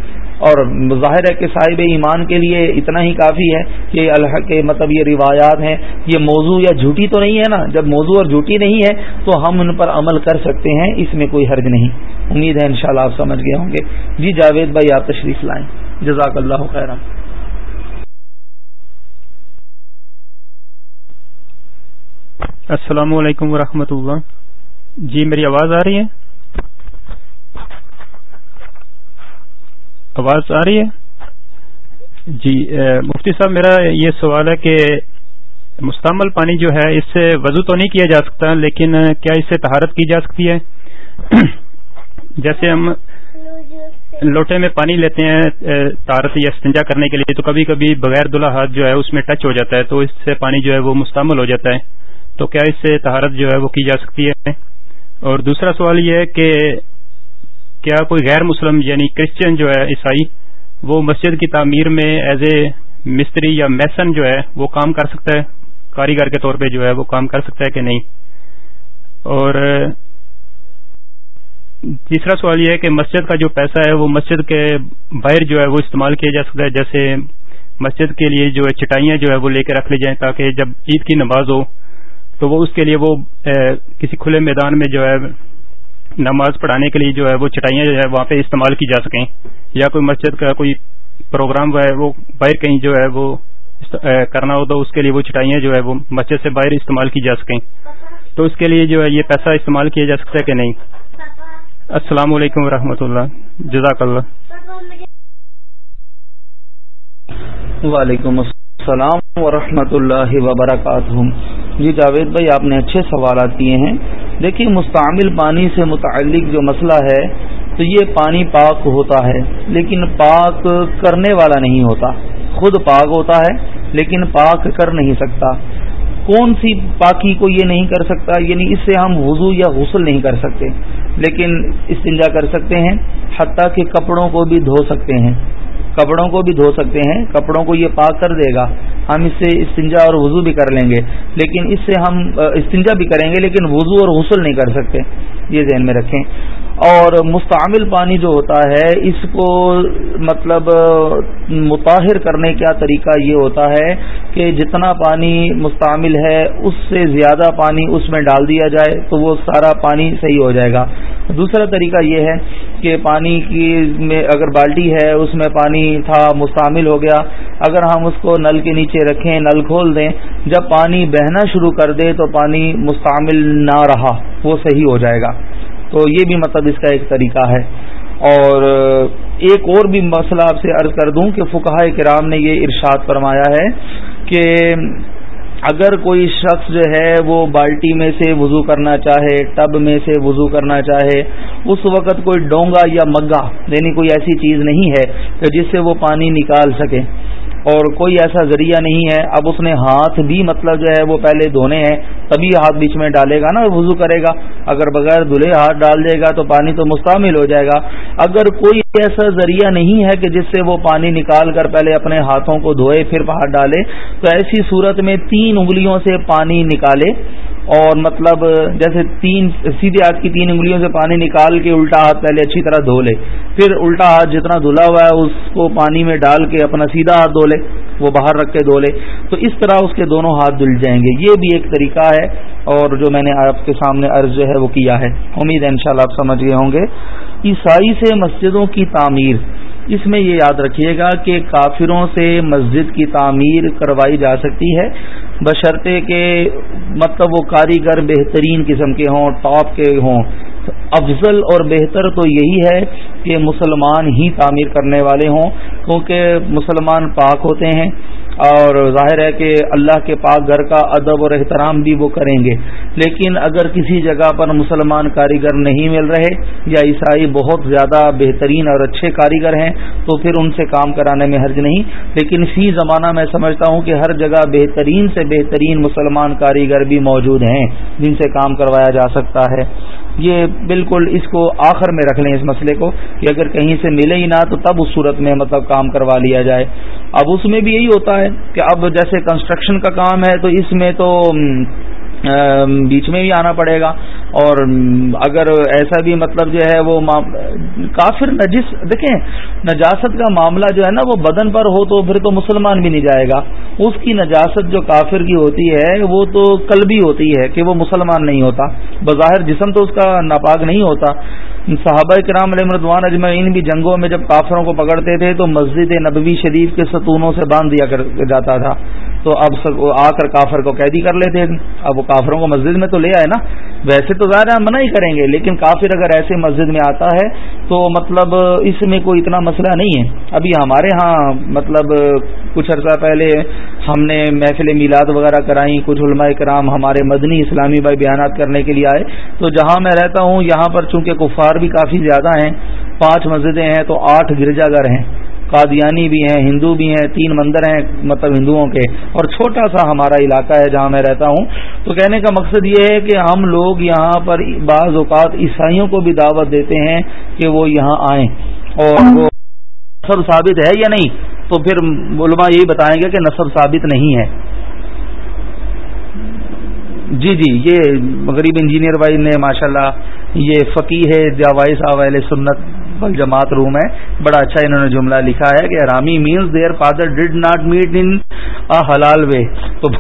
اور ظاہر ہے کہ صاحب ایمان کے لیے اتنا ہی کافی ہے کہ اللہ کے مطلب یہ روایات ہیں، یہ موضوع یا جھوٹی تو نہیں ہے نا؟ جب موضوع اور جھوٹی نہیں ہے تو ہم ان پر عمل کر سکتے ہیں، اس میں کوئی حرج نہیں۔ امید ہے انشاءاللہ آپ سمجھ گئے ہوں گے۔ جی جاوید بھائی، آپ تشریف لائیں۔ جزاک اللہ خیر السلام علیکم ورحمۃ اللہ۔ جی میری آواز آ رہی ہے؟ آواز آ رہی ہے؟ جی مفتی صاحب، میرا یہ سوال ہے کہ مستعمل پانی جو ہے، اس سے وضو تو نہیں کیا جا سکتا، لیکن کیا اس سے تہارت کی جا سکتی ہے؟ جیسے ہم لوٹے میں پانی لیتے ہیں تارت یا استنجا کرنے کے لیے، تو کبھی کبھی بغیر دلہا ہاتھ جو ہے، اس میں ٹچ ہو جاتا ہے، تو اس سے پانی جو ہے وہ مستعمل ہو جاتا ہے۔ تو کیا اس سے تہارت جو ہے وہ کی جا سکتی ہے؟ اور دوسرا سوال یہ ہے کہ کیا کوئی غیر مسلم یعنی کرسچن جو ہے عیسائی، وہ مسجد کی تعمیر میں ایز اے مستری یا میسن جو ہے، وہ کام کر سکتا ہے؟ کاریگر کے طور پہ جو ہے، وہ کام کر سکتا ہے کہ نہیں؟ اور تیسرا سوال یہ ہے کہ مسجد کا جو پیسہ ہے، وہ مسجد کے باہر جو ہے، وہ استعمال کیا جا سکتا ہے؟ جیسے مسجد کے لیے جو ہے چٹائیاں جو ہے، وہ لے کے رکھ لی جائیں تاکہ جب عید کی نماز ہو، تو وہ اس کے لیے وہ کسی کھلے میدان میں جو ہے نماز پڑھانے کے لیے جو ہے وہ چٹائیاں جو ہے وہاں پہ استعمال کی جا سکیں یا کوئی مسجد کا کوئی پروگرام ہے وہ باہر کہیں جو ہے وہ کرنا ہو تو اس کے لیے وہ چٹائیاں جو ہے وہ مسجد سے باہر استعمال کی جا سکیں۔ تو اس کے لیے جو ہے یہ پیسہ استعمال کیا جا سکتا ہے کہ نہیں؟ السلام علیکم ورحمۃ اللہ۔ جزاک اللہ۔ وعلیکم السلام ورحمۃ اللہ وبرکاتہ۔ جی جاوید بھائی، آپ نے اچھے سوالات کیے ہیں۔ دیکھیے مستعمل پانی سے متعلق جو مسئلہ ہے، تو یہ پانی پاک ہوتا ہے، لیکن پاک کرنے والا نہیں ہوتا۔ خود پاک ہوتا ہے، لیکن پاک کر نہیں سکتا۔ کون سی پاکی کو یہ نہیں کر سکتا؟ یعنی اس سے ہم وضو یا غسل نہیں کر سکتے، لیکن استنجا کر سکتے ہیں، حتیٰ کہ کپڑوں کو بھی دھو سکتے ہیں۔ کپڑوں کو بھی دھو سکتے ہیں، کپڑوں کو یہ پاک کر دے گا۔ ہم اس سے استنجا اور وضو بھی کر لیں گے۔ لیکن اس سے ہم استنجا بھی کریں گے، لیکن وضو اور غسل نہیں کر سکتے۔ یہ ذہن میں رکھیں۔ اور مستعمل پانی جو ہوتا ہے، اس کو مطلب متاثر کرنے کا طریقہ یہ ہوتا ہے کہ جتنا پانی مستعمل ہے، اس سے زیادہ پانی اس میں ڈال دیا جائے تو وہ سارا پانی صحیح ہو جائے گا۔ دوسرا طریقہ یہ ہے کہ پانی کی میں اگر بالٹی ہے، اس میں پانی تھا، مستعمل ہو گیا۔ اگر ہم اس کو نل کے نیچے رکھیں، نل کھول دیں، جب پانی بہنا شروع کر دے تو پانی مستعمل نہ رہا، وہ صحیح ہو جائے گا۔ تو یہ بھی مطلب اس کا ایک طریقہ ہے۔ اور ایک اور بھی مسئلہ آپ سے عرض کر دوں کہ فقہ کرام نے یہ ارشاد فرمایا ہے کہ اگر کوئی شخص جو ہے وہ بالٹی میں سے وضو کرنا چاہے، ٹب میں سے وضو کرنا چاہے، اس وقت کوئی ڈونگا یا مگا یعنی کوئی ایسی چیز نہیں ہے کہ جس سے وہ پانی نکال سکے۔ اور کوئی ایسا ذریعہ نہیں ہے۔ اب اس نے ہاتھ بھی مطلب جو ہے وہ پہلے دھونے ہیں، تبھی ہاتھ بیچ میں ڈالے گا نا وضو کرے گا۔ اگر بغیر دھلے ہاتھ ڈال دے گا تو پانی تو مستعمل ہو جائے گا۔ اگر کوئی ایسا ذریعہ نہیں ہے کہ جس سے وہ پانی نکال کر پہلے اپنے ہاتھوں کو دھوئے، پھر ہاتھ ڈالے، تو ایسی صورت میں تین انگلیوں سے پانی نکالے۔ اور مطلب جیسے تین سیدھے ہاتھ کی تین انگلیوں سے پانی نکال کے الٹا ہاتھ پہلے اچھی طرح دھو لے، پھر الٹا ہاتھ جتنا دھلا ہوا ہے اس کو پانی میں ڈال کے اپنا سیدھا ہاتھ دھو لے، وہ باہر رکھ کے دھو لے۔ تو اس طرح اس کے دونوں ہاتھ دھل جائیں گے۔ یہ بھی ایک طریقہ ہے اور جو میں نے آپ کے سامنے عرض جو ہے وہ کیا ہے۔ امید ہے انشاءاللہ آپ سمجھ گئے ہوں گے۔ عیسائی سے مسجدوں کی تعمیر۔ اس میں یہ یاد رکھیے گا کہ کافروں سے مسجد کی تعمیر کروائی جا سکتی ہے۔ بشرطے کہ مطلب وہ کاریگر بہترین قسم کے ہوں، ٹاپ کے ہوں۔ افضل اور بہتر تو یہی ہے کہ مسلمان ہی تعمیر کرنے والے ہوں، کیونکہ مسلمان پاک ہوتے ہیں۔ اور ظاہر ہے کہ اللہ کے پاک گھر کا ادب اور احترام بھی وہ کریں گے۔ لیکن اگر کسی جگہ پر مسلمان کاریگر نہیں مل رہے یا عیسائی بہت زیادہ بہترین اور اچھے کاریگر ہیں، تو پھر ان سے کام کرانے میں حرج نہیں۔ لیکن فی زمانہ میں سمجھتا ہوں کہ ہر جگہ بہترین سے بہترین مسلمان کاریگر بھی موجود ہیں جن سے کام کروایا جا سکتا ہے۔ یہ بالکل اس کو آخر میں رکھ لیں اس مسئلے کو کہ اگر کہیں سے ملے ہی نہ تو تب اس صورت میں مطلب کام کروا لیا جائے۔ اب اس میں بھی یہی ہوتا ہے کہ اب جیسے کنسٹرکشن کا کام ہے تو اس میں تو بیچ میں بھی آنا پڑے گا۔ اور اگر ایسا بھی مطلب جو ہے وہ کافر نجس، دیکھیں، نجاست کا معاملہ جو ہے نا وہ بدن پر ہو تو پھر تو مسلمان بھی نہیں جائے گا۔ اس کی نجاست جو کافر کی ہوتی ہے، وہ تو قلبی ہوتی ہے کہ وہ مسلمان نہیں ہوتا۔ بظاہر جسم تو اس کا ناپاک نہیں ہوتا۔ صحابہ کرام علیہ مردوان اجمعین بھی جنگوں میں جب کافروں کو پکڑتے تھے تو مسجد نبوی شریف کے ستونوں سے باندھ دیا جاتا تھا۔ تو اب آ کر کافر کو قیدی کر لیتے اب وہ کافروں کو مسجد میں تو لے آئے نا۔ ویسے تو ظاہر منع ہی کریں گے، لیکن کافر اگر ایسے مسجد میں آتا ہے تو مطلب اس میں کوئی اتنا مسئلہ نہیں ہے۔ ابھی ہمارے ہاں مطلب کچھ عرصہ پہلے ہم نے محفل میلاد وغیرہ کرائیں کچھ علماء کرام ہمارے مدنی اسلامی بھائی بیانات کرنے کے لیے آئے۔ تو جہاں میں رہتا ہوں، یہاں پر چونکہ کفار بھی کافی زیادہ ہیں، پانچ مسجدیں ہیں تو آٹھ گرجا گھر ہیں۔ قادیانی بھی ہیں، ہندو بھی ہیں، تین مندر ہیں مطلب ہندوؤں کے، اور چھوٹا سا ہمارا علاقہ ہے جہاں میں رہتا ہوں۔ تو کہنے کا مقصد یہ ہے کہ ہم لوگ یہاں پر بعض اوقات عیسائیوں کو بھی دعوت دیتے ہیں کہ وہ یہاں آئیں۔ اور وہ نصب ثابت ہے یا نہیں؟ تو پھر علماء یہی بتائیں گے کہ نصب ثابت نہیں ہے۔ جی جی یہ غریب انجینئر بھائی نے ماشاءاللہ یہ فقی ہے جاوائز صاحب سنت جماعت روم ہے بڑا اچھا انہوں نے جملہ لکھا ہے کہ رامی means their father did not meet in حلال وے تو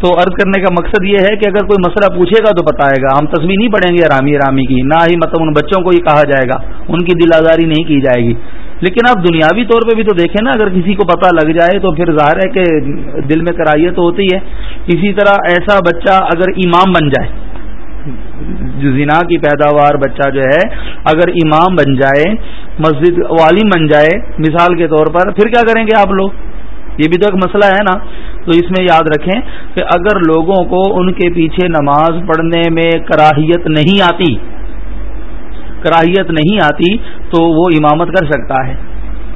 تو عرض کرنے کا مقصد یہ ہے کہ اگر کوئی مسئلہ پوچھے گا تو بتائے گا ہم تصویر نہیں پڑھیں گے رامی رامی کی نہ ہی مطلب ان بچوں کو یہ کہا جائے گا ان کی دل آزاری نہیں کی جائے گی لیکن آپ دنیاوی طور پہ بھی تو دیکھیں نا اگر کسی کو پتہ لگ جائے تو پھر ظاہر ہے کہ دل میں کرائیے تو ہوتی ہے اسی طرح ایسا بچہ اگر امام بن جائے زنا کی پیداوار بچہ جو ہے، اگر امام بن جائے، مسجد عالم بن جائے، مثال کے طور پر پھر کیا کریں گے آپ لوگ؟ یہ بھی تو ایک مسئلہ ہے نا۔ تو اس میں یاد رکھیں کہ اگر لوگوں کو ان کے پیچھے نماز پڑھنے میں کراہیت نہیں آتی، کراہیت نہیں آتی، تو وہ امامت کر سکتا ہے۔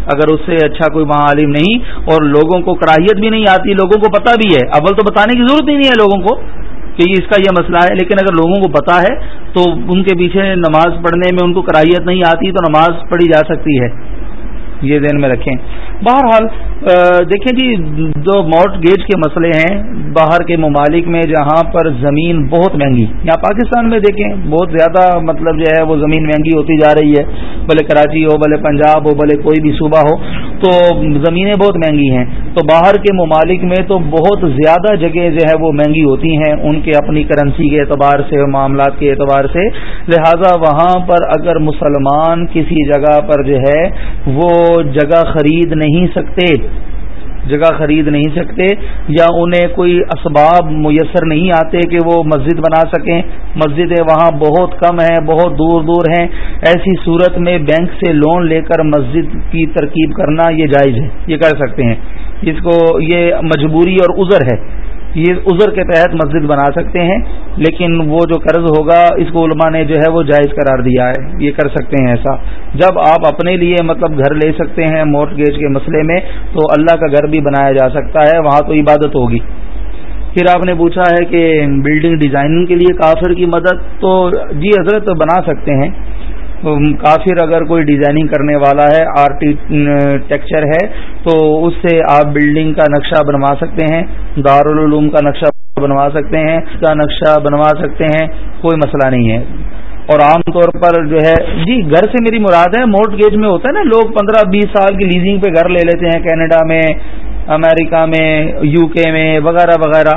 اگر اس سے اچھا کوئی وہاں عالم نہیں اور لوگوں کو کراہیت بھی نہیں آتی، لوگوں کو پتا بھی ہے۔ اول تو بتانے کی ضرورت ہی نہیں ہے لوگوں کو۔ کہ اس کا یہ مسئلہ ہے، لیکن اگر لوگوں کو پتا ہے تو ان کے پیچھے نماز پڑھنے میں ان کو کراہیت نہیں آتی تو نماز پڑھی جا سکتی ہے۔ یہ ذہن میں رکھیں۔ بہرحال دیکھیں جی جو موٹ گیج کے مسئلے ہیں۔ باہر کے ممالک میں جہاں پر زمین بہت مہنگی یہاں پاکستان میں دیکھیں، بہت زیادہ مطلب جو ہے وہ زمین مہنگی ہوتی جا رہی ہے۔ بھلے کراچی ہو، بھلے پنجاب ہو، بھلے کوئی بھی صوبہ ہو۔ تو زمینیں بہت مہنگی ہیں۔ تو باہر کے ممالک میں تو بہت زیادہ جگہ جو ہے وہ مہنگی ہوتی ہیں۔ ان کے اپنی کرنسی کے اعتبار سے، معاملات کے اعتبار سے۔ لہذا وہاں پر اگر مسلمان کسی جگہ پر جو ہے وہ جگہ خرید نہیں سکتے جگہ خرید نہیں سکتے یا انہیں کوئی اسباب میسر نہیں آتے کہ وہ مسجد بنا سکیں۔ مسجدیں وہاں بہت کم ہیں، بہت دور دور ہیں۔ ایسی صورت میں بینک سے لون لے کر مسجد کی ترکیب کرنا یہ جائز ہے۔ یہ کر سکتے ہیں۔ اس کو یہ مجبوری اور عذر ہے۔ یہ عذر کے تحت مسجد بنا سکتے ہیں، لیکن وہ جو قرض ہوگا، اس کو علماء نے جو ہے وہ جائز قرار دیا ہے۔ یہ کر سکتے ہیں ایسا۔ جب آپ اپنے لیے مطلب گھر لے سکتے ہیں موٹ گیج کے مسئلے میں، تو اللہ کا گھر بھی بنایا جا سکتا ہے، وہاں تو عبادت ہوگی۔ پھر آپ نے پوچھا ہے کہ بلڈنگ ڈیزائننگ کے لیے کافر کی مدد تو جی حضرت بنا سکتے ہیں۔ کافر اگر کوئی ڈیزائننگ کرنے والا ہے آرٹیٹیکچر ہے، تو اس سے آپ بلڈنگ کا نقشہ بنوا سکتے ہیں، دارالعلوم کا نقشہ بنوا سکتے ہیں، اس کا نقشہ بنوا سکتے ہیں، کوئی مسئلہ نہیں ہے۔ اور عام طور پر جو ہے جی گھر سے میری مراد ہے موٹ گیج میں ہوتا ہے نا، لوگ پندرہ بیس سال کی لیزنگ پہ گھر لے لیتے ہیں کینیڈا میں، امریکہ میں، یو کے میں، وغیرہ وغیرہ۔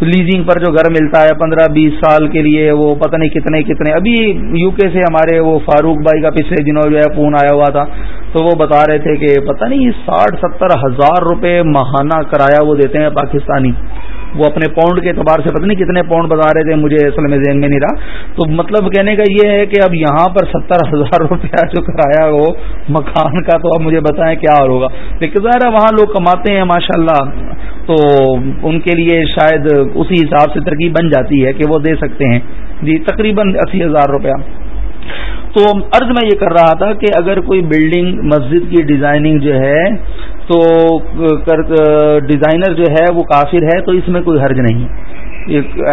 لیزنگ پر جو گھر ملتا ہے، پندرہ بیس سال کے لیے، وہ پتہ نہیں کتنے کتنے۔ ابھی یو کے سے ہمارے وہ فاروق بھائی کا پچھلے دنوں جو ہے فون آیا ہوا تھا۔ تو وہ بتا رہے تھے کہ پتہ نہیں ساٹھ ستر ہزار روپے ماہانہ کرایہ وہ دیتے ہیں پاکستانی۔ وہ اپنے پاؤنڈ کے اعتبار سے پتہ نہیں کتنے پاؤنڈ بتا رہے تھے، مجھے اصل میں ذہن میں نہیں رہا۔ تو مطلب کہنے کا یہ ہے کہ اب یہاں پر ستر ہزار روپیہ جو کرایا ہو مکان کا، تو اب مجھے بتائیں کیا اور ہوگا۔ لیکن ظاہر ہے وہاں لوگ کماتے ہیں ماشاء اللہ تو ان کے لیے شاید اسی حساب سے ترکیب بن جاتی ہے کہ وہ دے سکتے ہیں۔ جی تقریباً اسی ہزار روپیہ۔ تو عرض میں یہ کر رہا تھا کہ اگر کوئی بلڈنگ مسجد کی ڈیزائننگ جو ہے تو ڈیزائنر جو ہے وہ کافر ہے تو اس میں کوئی حرج نہیں۔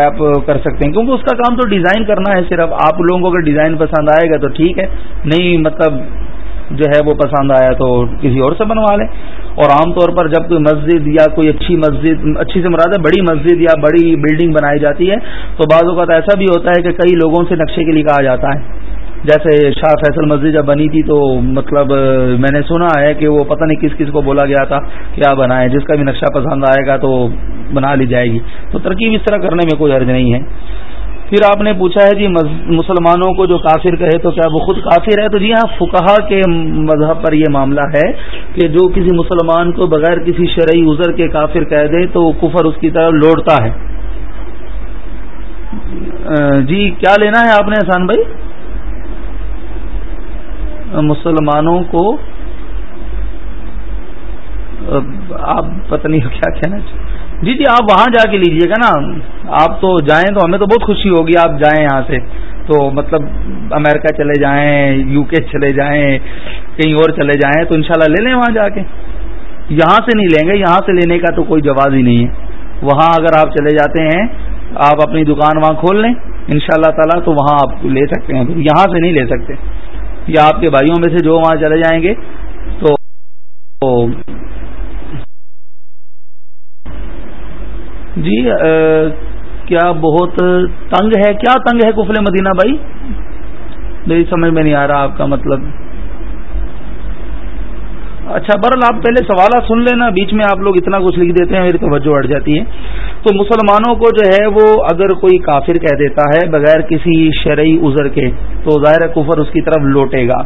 آپ کر سکتے ہیں۔ کیونکہ اس کا کام تو ڈیزائن کرنا ہے، صرف آپ لوگوں کو اگر ڈیزائن پسند آئے گا تو ٹھیک ہے۔ نہیں مطلب جو ہے وہ پسند آیا تو کسی اور سے بنوا لیں۔ اور عام طور پر جب کوئی مسجد یا کوئی اچھی مسجد، اچھی سے مراد ہے بڑی مسجد یا بڑی بلڈنگ بنائی جاتی ہے، تو بعض اوقات ایسا بھی ہوتا ہے کہ کئی لوگوں سے نقشے کے لیے کہا جاتا ہے۔ جیسے شاہ فیصل مسجد جب بنی تھی تو مطلب میں نے سنا ہے کہ وہ پتہ نہیں کس کس کو بولا گیا تھا، کیا بنائے جس کا بھی نقشہ پسند آئے گا تو بنا لی جائے گی۔ تو ترکیب اس طرح کرنے میں کوئی حرج نہیں ہے۔ پھر آپ نے پوچھا ہے جی مسلمانوں کو جو کافر کہے تو کیا وہ خود کافر ہے؟ تو جی ہاں فکہ کے مذہب پر یہ معاملہ ہے کہ جو کسی مسلمان کو بغیر کسی شرعی عذر کے کافر کہہ دے تو کفر اس کی طرف لوٹتا ہے۔ جی کیا لینا ہے آپ نے احسان بھائی؟ مسلمانوں کو، آپ پتہ نہیں کیا کہنا چاہتے جی جی آپ وہاں جا کے لیجیے گا نا۔ آپ تو جائیں تو ہمیں تو بہت خوشی ہوگی، آپ جائیں یہاں سے۔ تو مطلب امریکہ چلے جائیں، یو کے چلے جائیں، کہیں اور چلے جائیں، تو انشاءاللہ لے لیں وہاں جا کے۔ یہاں سے نہیں لیں گے، یہاں سے لینے کا تو کوئی جواز ہی نہیں ہے۔ وہاں اگر آپ چلے جاتے ہیں، آپ اپنی دکان وہاں کھول لیں ان شاء اللہ تعالیٰ تو وہاں آپ لے سکتے ہیں۔ یہاں سے نہیں لے سکتے۔ یا آپ کے بھائیوں میں سے جو وہاں چلے جائیں گے، تو جی کیا بہت تنگ ہے؟ کیا تنگ ہے کفل مدینہ بھائی؟ میری سمجھ میں نہیں آ رہا آپ کا مطلب۔ اچھا برل آپ پہلے سوالات سن لینا، بیچ میں آپ لوگ اتنا کچھ لکھ دیتے ہیں، میری توجہ اڑ جاتی ہے۔ تو مسلمانوں کو جو ہے وہ اگر کوئی کافر کہہ دیتا ہے بغیر کسی شرعی عذر کے، تو ظاہر کفر اس کی طرف لوٹے گا۔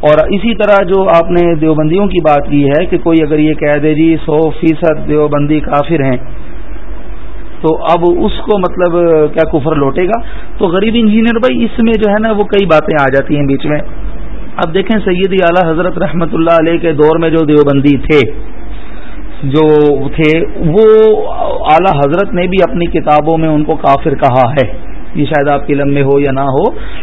اور اسی طرح جو آپ نے دیوبندیوں کی بات کی ہے کہ کوئی اگر یہ کہہ دے جی سو فیصد دیوبندی کافر ہیں، تو اب اس کو مطلب کیا کفر لوٹے گا؟ تو غریب انجینئر بھائی، اس میں جو ہے نا وہ کئی باتیں آ جاتی ہیں بیچ میں۔ اب دیکھیں سیدی اعلیٰ حضرت رحمت اللہ علیہ کے دور میں جو دیوبندی تھے جو تھے، وہ اعلی حضرت نے بھی اپنی کتابوں میں ان کو کافر کہا ہے۔ یہ شاید آپ کی لمبے ہو یا نہ ہو،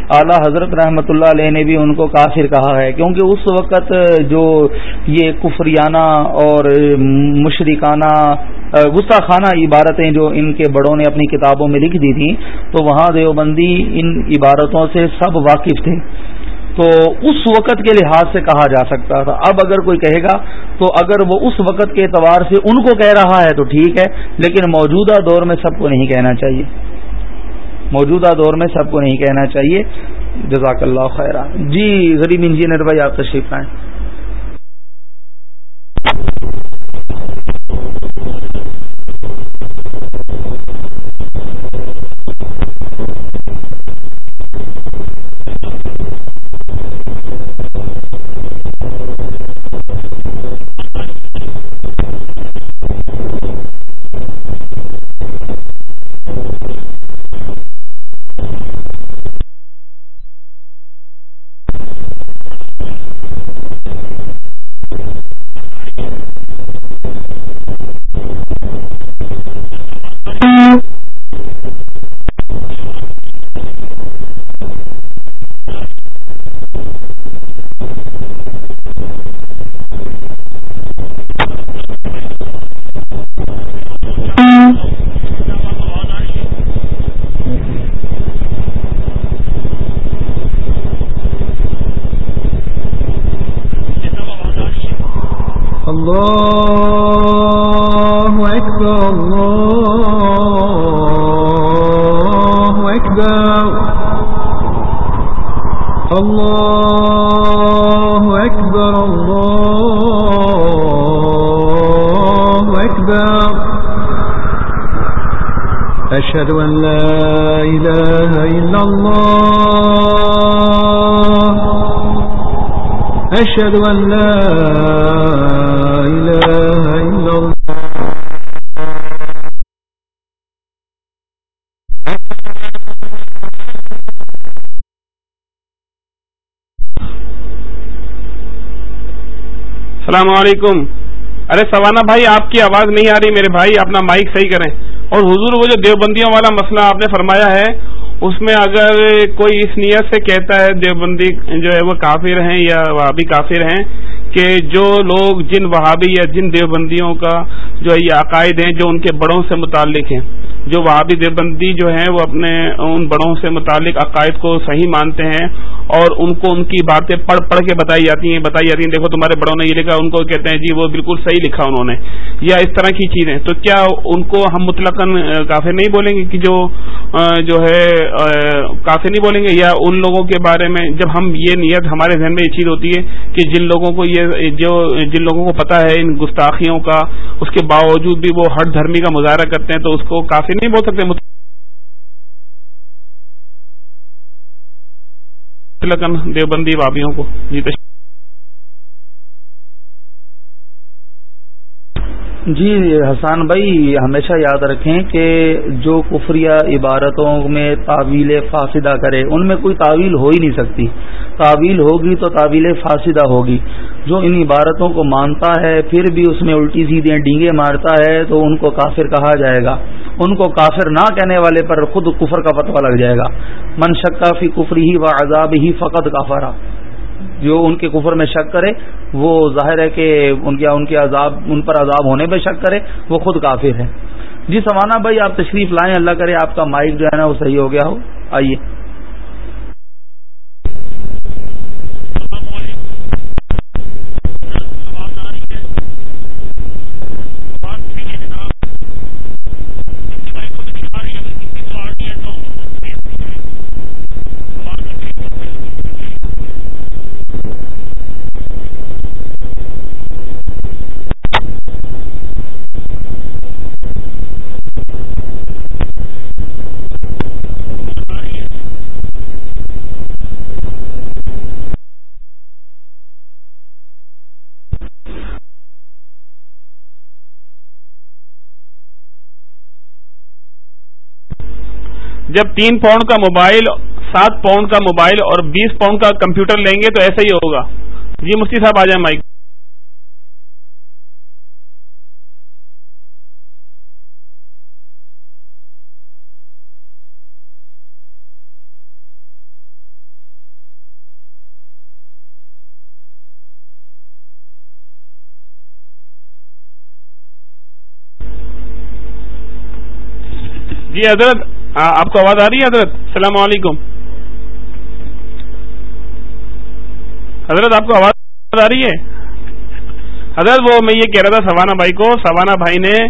اعلی حضرت رحمت اللہ علیہ نے بھی ان کو کافر کہا ہے۔ کیونکہ اس وقت جو یہ کفریانہ اور مشرکانہ، گستاخانہ عبارتیں جو ان کے بڑوں نے اپنی کتابوں میں لکھ دی تھیں، تو وہاں دیوبندی ان عبارتوں سے سب واقف تھے۔ تو اس وقت کے لحاظ سے کہا جا سکتا تھا۔ اب اگر کوئی کہے گا تو اگر وہ اس وقت کے اعتبار سے ان کو کہہ رہا ہے تو ٹھیک ہے، لیکن موجودہ دور میں سب کو نہیں کہنا چاہیے۔ موجودہ دور میں سب کو نہیں کہنا چاہیے۔ جزاک اللہ خیر جی غریب انجینئر بھائی آپ تشریف آئیں أشهد أن لا إله إلا الله. السلام علیکم۔ ارے سوانا بھائی، آپ کی آواز نہیں آ رہی، میرے بھائی، اپنا مائک صحیح کریں۔ اور حضور، وہ جو دیوبندیوں والا مسئلہ آپ نے فرمایا ہے اس میں اگر کوئی اس نیت سے کہتا ہے دیوبندی جو ہے وہ کافر ہیں یا وہابی کافر ہیں کہ جو لوگ جن وہابی یا جن دیوبندیوں کا جو ہے یہ عقائد ہیں، جو ان کے بڑوں سے متعلق ہیں، جو وہابی دیوبندی جو ہیں، وہ اپنے ان بڑوں سے متعلق عقائد کو صحیح مانتے ہیں اور ان کو ان کی باتیں پڑھ پڑھ کے بتائی جاتی ہیں، بتائی جاتی ہیں، دیکھو تمہارے بڑوں نے یہ لکھا، ان کو کہتے ہیں جی وہ بالکل صحیح لکھا انہوں نے، یا اس طرح کی چیزیں۔ تو کیا ان کو ہم مطلق کافی نہیں بولیں گے کہ جو جو ہے کافی نہیں بولیں گے؟ یا ان لوگوں کے بارے میں جب ہم یہ نیت ہمارے ذہن میں یہ چیز ہوتی ہے کہ جن لوگوں کو یہ جو جن لوگوں کو پتا ہے ان گستاخیوں کا، اس کے باوجود بھی وہ ہر دھرمی کا مظاہرہ کرتے ہیں تو اس کو کافی نہیں بول سکتے دیوبندی بابیوں کو جی جی حسان بھائی، ہمیشہ یاد رکھیں کہ جو کفریہ عبارتوں میں تعویل فاصدہ کرے، ان میں کوئی تعویل ہو ہی نہیں سکتی۔ تعویل ہوگی تو تعویل فاصدہ ہوگی۔ جو ان عبارتوں کو مانتا ہے، پھر بھی اس میں الٹی سیدھے ڈینگے مارتا ہے، تو ان کو کافر کہا جائے گا۔ ان کو کافر نہ کہنے والے پر خود کفر کا فتوا لگ جائے گا۔ من شکا فی کفری ہی و عذاب ہی فقط کافرا جو ان کے کفر میں شک کرے وہ ظاہر ہے کہ ان کے ان کے عذاب ان پر عذاب ہونے پہ شک کرے، وہ خود کافر ہے جی سمانا بھائی، آپ تشریف لائیں، اللہ کرے آپ کا مائک جو ہے نا وہ صحیح ہو گیا ہو۔ آئیے۔ جب تین پاؤنڈ کا موبائل، سات پاؤنڈ کا موبائل اور بیس پاؤنڈ کا کمپیوٹر لیں گے تو ایسا ہی ہوگا۔ جی مفتی صاحب، آ جائیں مائک۔ جی حضرت ہاں، آپ کو آواز آ رہی ہے حضرت؟ السلام علیکم۔ حضرت، آپ کو آواز آ رہی ہے؟ حضرت، وہ میں یہ کہہ رہا تھا سوانا بھائی کو سوانا بھائی نے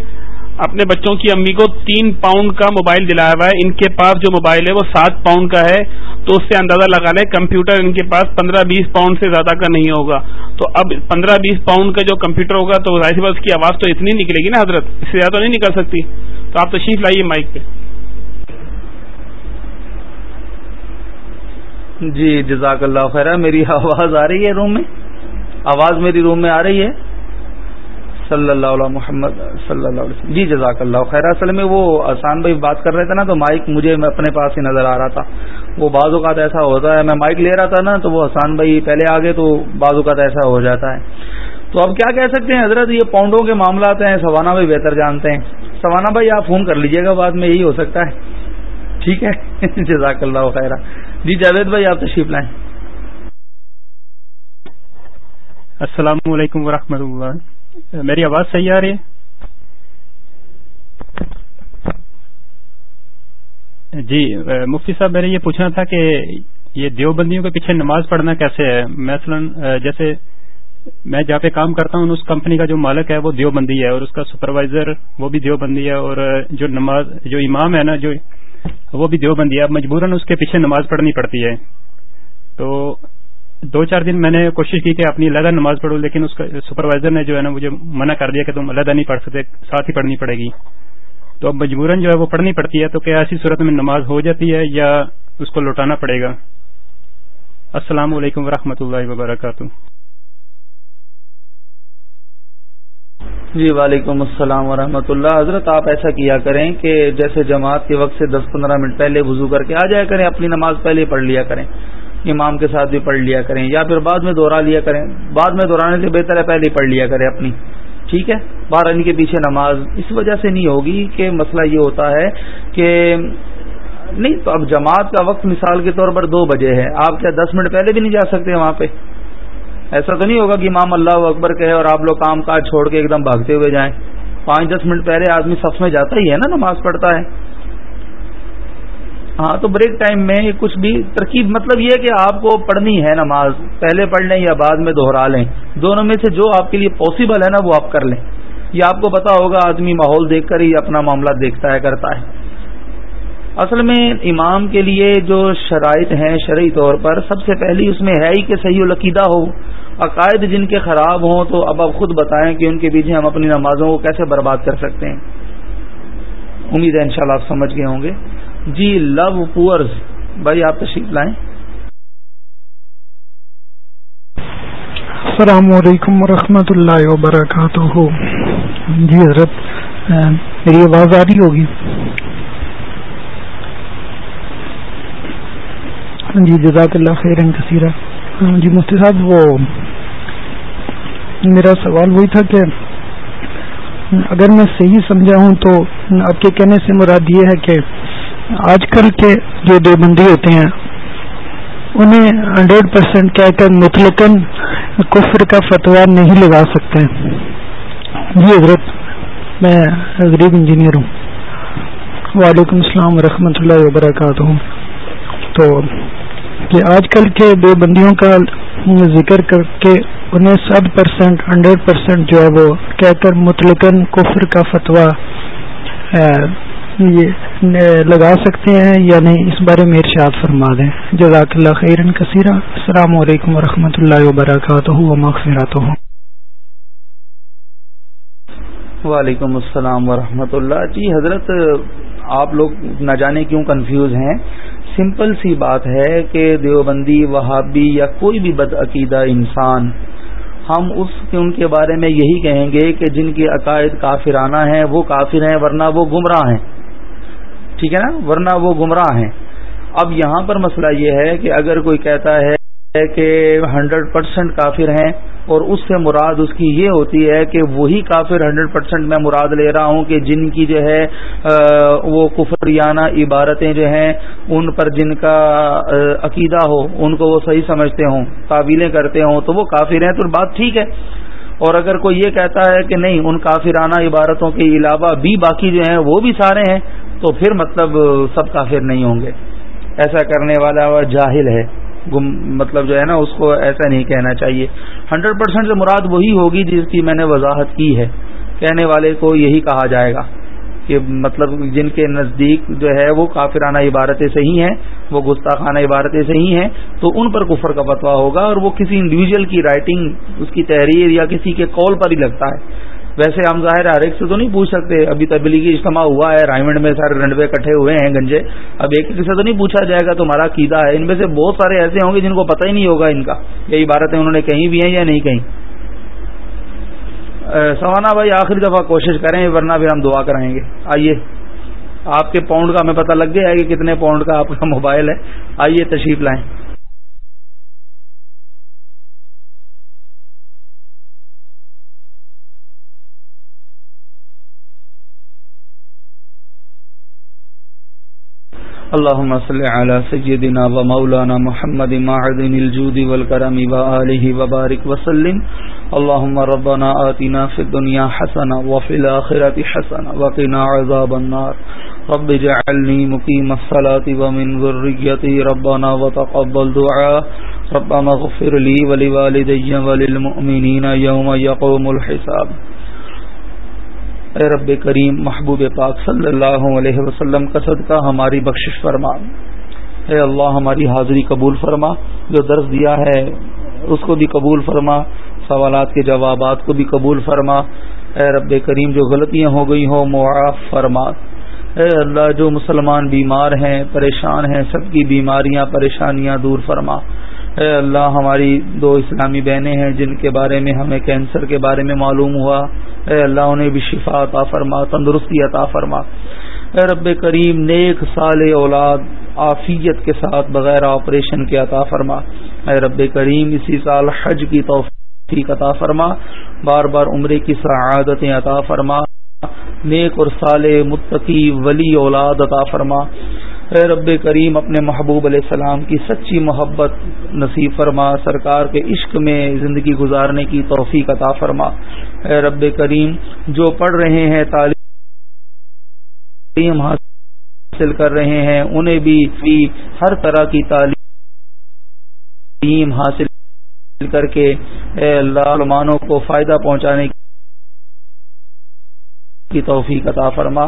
اپنے بچوں کی امی کو تین پاؤنڈ کا موبائل دلایا ہوا ہے۔ ان کے پاس جو موبائل ہے، وہ سات پاؤنڈ کا ہے۔ تو اس سے اندازہ لگا لیں، کمپیوٹر ان کے پاس پندرہ بیس پاؤنڈ سے زیادہ کا نہیں ہوگا۔ تو اب پندرہ بیس پاؤنڈ کا جو کمپیوٹر ہوگا، تو ظاہر سی بات کی آواز تو اتنی نکلے گی نا حضرت، اس سے زیادہ نہیں نکل سکتی۔ تو آپ تشریف لائیے مائک پہ۔ جی جزاک اللہ خیر میری آواز آ رہی ہے روم میں؟ آواز میری روم میں آ رہی ہے؟ صلی اللہ علیہ محمد، صلی اللہ علیہ وسلم۔ جی جزاک اللہ خیر اصل میں وہ آسان بھائی بات کر رہے تھے نا، تو مائک مجھے اپنے پاس ہی نظر آ رہا تھا۔ وہ بعض اوقات ایسا ہوتا ہے، میں مائک لے رہا تھا نا، تو وہ حسان بھائی پہلے آگے، تو بعض اوقات ایسا ہو جاتا ہے۔ تو اب کیا کہہ سکتے ہیں حضرت؟ یہ پاؤنڈوں کے معاملات ہیں، سوانا بھائی بہتر جانتے ہیں۔ سوانا بھائی، آپ فون کر لیجیے گا، بعد میں یہی ہو سکتا ہے۔ ٹھیک ہے؟ جزاک اللہ خیر۔ جی جاوید بھائی، آپ تشریف لائیں۔ السلام علیکم ورحمۃ اللہ۔ میری آواز صحیح آ رہی ہے؟ جی مفتی صاحب میں نے یہ پوچھنا تھا کہ یہ دیوبندیوں کے پیچھے نماز پڑھنا کیسے ہے؟ مثلا، جیسے میں جہاں پہ کام کرتا ہوں، اس کمپنی کا جو مالک ہے، وہ دیوبندی ہے اور اس کا سپروائزر وہ بھی دیوبندی ہے اور جو نماز، جو امام ہے نا، جو وہ بھی دیوبندی ہے۔ اب مجبوراً اس کے پیچھے نماز پڑھنی پڑتی ہے۔ تو دو چار دن میں نے کوشش کی کہ اپنی علیحدہ نماز پڑھوں، لیکن اس کا سپروائزر نے جو ہے نا مجھے منع کر دیا کہ تم علیحدہ نہیں پڑھ سکتے، ساتھ ہی پڑھنی پڑے گی۔ تو اب مجبوراً جو ہے وہ پڑھنی پڑتی ہے، تو کیا ایسی صورت میں نماز ہو جاتی ہے یا اس کو لوٹانا پڑے گا؟ السلام علیکم ورحمۃ اللہ وبرکاتہ۔ جی وعلیکم السلام ورحمۃ اللہ۔ حضرت، آپ ایسا کیا کریں کہ جیسے جماعت کے وقت سے دس پندرہ منٹ پہلے وضو کر کے آ جایا کریں، اپنی نماز پہلے پڑھ لیا کریں، امام کے ساتھ بھی پڑھ لیا کریں، یا پھر بعد میں دوہرا لیا کریں۔ بعد میں دہرانے سے بہتر ہے پہلے پڑھ لیا کریں اپنی، ٹھیک ہے؟ بارہ کے پیچھے نماز۔ اس وجہ سے نہیں ہوگی کہ مسئلہ یہ ہوتا ہے کہ نہیں، تو اب جماعت کا وقت مثال کے طور پر دو بجے ہے۔ آپ کیا دس منٹ پہلے بھی نہیں جا سکتے وہاں پہ؟ ایسا تو نہیں ہوگا کہ امام اللہ اکبر کہے اور آپ لوگ کام کاج چھوڑ کے ایک دم بھاگتے ہوئے جائیں۔ پانچ دس منٹ پہلے آدمی سب میں جاتا ہی ہے نا، نماز پڑھتا ہے۔ ہاں تو بریک ٹائم میں کچھ بھی ترکیب مطلب یہ کہ آپ کو پڑھنی ہے نماز، پہلے پڑھ لیں یا بعد میں دوہرا لیں۔ دونوں میں سے جو آپ کے لیے پاسبل ہے نا، وہ آپ کر لیں۔ یہ آپ کو پتا ہوگا، آدمی ماحول دیکھ کر ہی اپنا معاملہ دیکھتا ہے، کرتا ہے۔ اصل میں امام کے لیے جو شرائط ہیں، شرعی طور پر سب سے پہلی اس میں ہے ہی کہ صحیح العقیدہ ہو۔ عقائد جن کے خراب ہوں تو اب آپ خود بتائیں کہ ان کے پیچھے ہم اپنی نمازوں کو کیسے برباد کر سکتے ہیں۔ امید ہے انشاءاللہ آپ سمجھ گئے ہوں گے۔ جی لو پورز بھائی، آپ تشریف لائیں۔ السلام علیکم ورحمۃ اللہ وبرکاتہ۔ جی حضرت میری آواز آ رہی ہوگی؟ جی جزاک اللہ خیر کثیرہ ہاں جی مفتی صاحب، وہ میرا سوال وہی تھا کہ اگر میں صحیح سمجھا ہوں تو آپ کے کہنے سے مراد یہ ہے کہ آج کل کے جو دیوبندی ہوتے ہیں، انہیں ہنڈریڈ پرسینٹ کہہ کر مطلقاً کفر کا فتویٰ نہیں لگا سکتے۔ جی حضرت، میں غریب انجینئر ہوں۔ وعلیکم السلام ورحمۃ اللہ وبرکاتہ۔ تو کہ آج کل کے بے بندیوں کا ذکر کر کے انہیں سات پرسینٹ ہنڈریڈ پرسینٹ جو ہے وہ کہہ کر مطلقاً کفر کا فتویٰ یہ لگا سکتے ہیں یا نہیں، اس بارے میں ارشاد فرما دیں۔ جزاک اللہ خیر کثیرہ السلام علیکم ورحمۃ اللہ وبرکاتہ ہوں وعلیکم السلام ورحمۃ اللہ۔ جی حضرت، آپ لوگ نہ جانے کیوں کنفیوز ہیں؟ سمپل سی بات ہے کہ دیوبندی، وہابی یا کوئی بھی بدعقیدہ انسان، ہم اس کے، ان کے بارے میں یہی کہیں گے کہ جن کے عقائد کافرانہ ہیں، وہ کافر ہیں، ورنہ وہ گمراہ ہیں۔ ٹھیک ہے نا؟ ورنہ وہ گمراہ ہیں۔ اب یہاں پر مسئلہ یہ ہے کہ اگر کوئی کہتا ہے کہ ہنڈریڈ پرسینٹ کافر ہیں اور اس سے مراد اس کی یہ ہوتی ہے کہ وہی کافر ہنڈریڈ پرسینٹ میں مراد لے رہا ہوں کہ جن کی جو ہے وہ کفریانہ عبارتیں جو ہیں، ان پر جن کا عقیدہ ہو، ان کو وہ صحیح سمجھتے ہوں، تعویلیں کرتے ہوں، تو وہ کافر ہیں، تو بات ٹھیک ہے۔ اور اگر کوئی یہ کہتا ہے کہ نہیں، ان کافرانہ عبارتوں کے علاوہ بھی باقی جو ہیں، وہ بھی سارے ہیں، تو پھر مطلب سب کافر نہیں ہوں گے۔ ایسا کرنے والا وہ جاہل ہے۔ مطلب جو ہے نا، اس کو ایسا نہیں کہنا چاہیے۔ ہنڈریڈ پرسینٹ سے مراد وہی ہوگی جس کی میں نے وضاحت کی ہے۔ کہنے والے کو یہی کہا جائے گا کہ مطلب جن کے نزدیک جو ہے وہ کافرانہ عبارتیں صحیح ہیں، وہ گستاخانہ عبارتیں صحیح ہیں، تو ان پر کفر کا فتوا ہوگا اور وہ کسی انڈیویجل کی رائٹنگ اس کی تحریر یا کسی کے کال پر ہی لگتا ہے۔ ویسے ہم ظاہر ہر ایک سے تو نہیں پوچھ سکتے، ابھی تبلیغی اجتماع ہوا ہے، رائمنڈ میں سارے رنڈوے کٹھے ہوئے ہیں، گنجے۔ اب ایک سے تو نہیں پوچھا جائے گا، تمہارا قیدا ہے۔ ان میں سے بہت سارے ایسے ہوں گے جن کو پتہ ہی نہیں ہوگا ان کا۔ یہ عبارتیں انہوں نے کہیں بھی ہیں یا نہیں کہیں۔ سوانا بھائی، آخری دفعہ کوشش کریں، ورنہ پھر ہم دعا کرائیں گے۔ آئیے۔ آپ کے پاؤنڈ کا ہمیں پتہ لگ گیا ہے کہ کتنے پاؤنڈ کا آپ کا موبائل ہے۔ آئیے تشریف لائیں۔ اللهم صل على سيدنا ومولانا محمد معدن الجود والكرم وآله وبارك وسلم. اللهم ربنا آتنا في الدنيا حسنة وفي الآخرة حسنة وقنا عذاب النار. رب جعلني مقيم الصلاة ومن ذريتي ربنا وتقبل دعاء. ربنا اغفر لي ولوالدي وللمؤمنين يوم يقوم الحساب. اے رب کریم محبوب پاک صلی اللہ علیہ وسلم کا صدقہ ہماری بخشش فرما۔ اے اللہ ہماری حاضری قبول فرما۔ جو درس دیا ہے اس کو بھی قبول فرما۔ سوالات کے جوابات کو بھی قبول فرما۔ اے رب کریم جو غلطیاں ہو گئی ہوں معاف فرما۔ اے اللہ جو مسلمان بیمار ہیں، پریشان ہیں، سب کی بیماریاں، پریشانیاں دور فرما۔ اے اللہ ہماری دو اسلامی بہنیں ہیں جن کے بارے میں ہمیں کینسر کے بارے میں معلوم ہوا۔ اے اللہ انہیں بھی شفا عطا فرما، تندرستی عطا فرما۔ اے رب کریم، نیک سال اولاد آفیت کے ساتھ بغیر آپریشن کے عطا فرما۔ اے رب کریم، اسی سال حج کی توفیق عطا فرما۔ بار بار عمرے کی سعادتیں عطا فرما۔ نیک اور سال متقی ولی اولاد عطا فرما۔ رب کریم، اپنے محبوب علیہ السلام کی سچی محبت نصیب فرما، سرکار کے عشق میں زندگی گزارنے کی توفیق عطا فرما۔ اے رب کریم، جو پڑھ رہے ہیں، تعلیم حاصل کر رہے ہیں، انہیں بھی ہر طرح کی تعلیم حاصل کر کے اے اللہ علمانوں کو فائدہ پہنچانے کی توفیق عطا فرما۔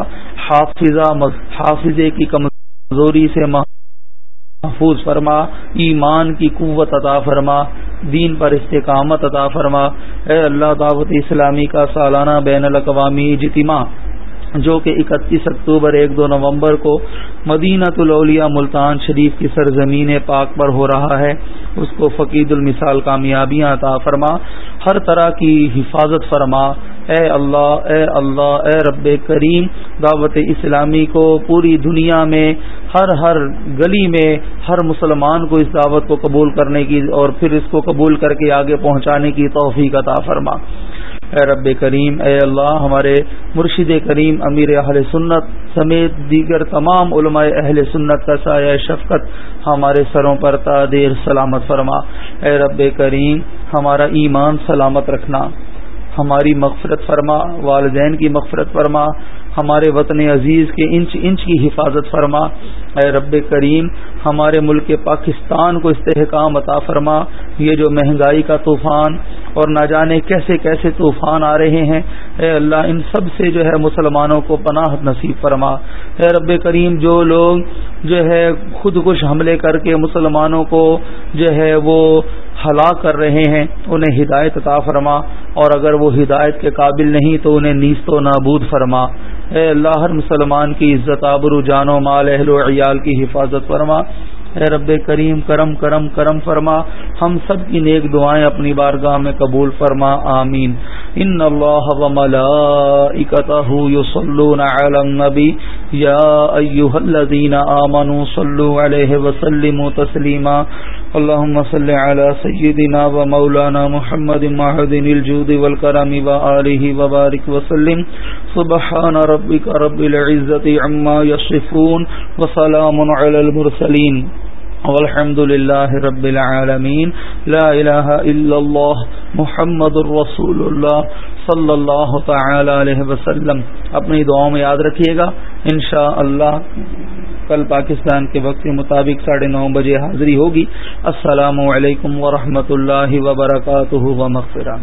حافظہ حافظے کی کمزوری سے محفوظ فرما، ایمان کی قوت عطا فرما، دین پر استقامت عطا فرما۔ اے اللہ، دعوت اسلامی کا سالانہ بین الاقوامی اجتماع، جو کہ اکتیس اکتوبر ایک دو نومبر کو مدینہ الاولیاء ملتان شریف کی سرزمین پاک پر ہو رہا ہے، اس کو فقید المثال کامیابیاں عطا فرما۔ ہر طرح کی حفاظت فرما۔ اے اللہ اے اللہ، اے رب کریم، دعوت اسلامی کو پوری دنیا میں، ہر ہر گلی میں، ہر مسلمان کو اس دعوت کو قبول کرنے کی اور پھر اس کو قبول کر کے آگے پہنچانے کی توفیق عطا فرما۔ اے رب کریم، اے اللہ، ہمارے مرشد کریم، امیر اہل سنت سمیت دیگر تمام علماء اہل سنت کا سایہ شفقت ہمارے سروں پر تعدیر سلامت فرما۔ اے رب کریم، ہمارا ایمان سلامت رکھنا۔ ہماری مغفرت فرما، والدین کی مغفرت فرما، ہمارے وطن عزیز کے انچ انچ کی حفاظت فرما۔ اے رب کریم، ہمارے ملک پاکستان کو استحکام عطا فرما۔ یہ جو مہنگائی کا طوفان اور نہ جانے کیسے کیسے طوفان آ رہے ہیں، اے اللہ ان سب سے جو ہے مسلمانوں کو پناہ نصیب فرما۔ اے رب کریم، جو لوگ جو ہے خود کش حملے کر کے مسلمانوں کو جو ہے وہ ہلاک کر رہے ہیں انہیں ہدایت عطا فرما۔ اور اگر وہ ہدایت کے قابل نہیں، تو انہیں نیست و نابود فرما۔ اے اللہ، ہر مسلمان کی عزت آبرو جان و مال، اہل و عیال کی حفاظت فرما۔ اے رب کریم، کرم کرم کرم فرما۔ ہم سب کی نیک دعائیں اپنی بارگاہ میں قبول فرما۔ آمین۔ ان اللہ و ملائکتہ یصلون علی النبی۔ يا أيها الذين آمنوا صلوا عليه وسلموا تسليما. اللهم صل على سيدنا ومولانا محمد معهد الجود والكرم وآله وبارك وسلم. سبحان ربك رب العزة عما يصفون وسلام على المرسلين. والحمد لله رب العالمين. لا إله إلا الله، محمد الرسول الله صلی اللہ تعالی علیہ وسلم. اپنی دعاؤں میں یاد رکھیے گا، انشاءاللہ کل پاکستان کے وقت کے مطابق ساڑھے نو بجے حاضری ہوگی۔ السلام علیکم ورحمۃ اللہ وبرکاتہ و مغفرہ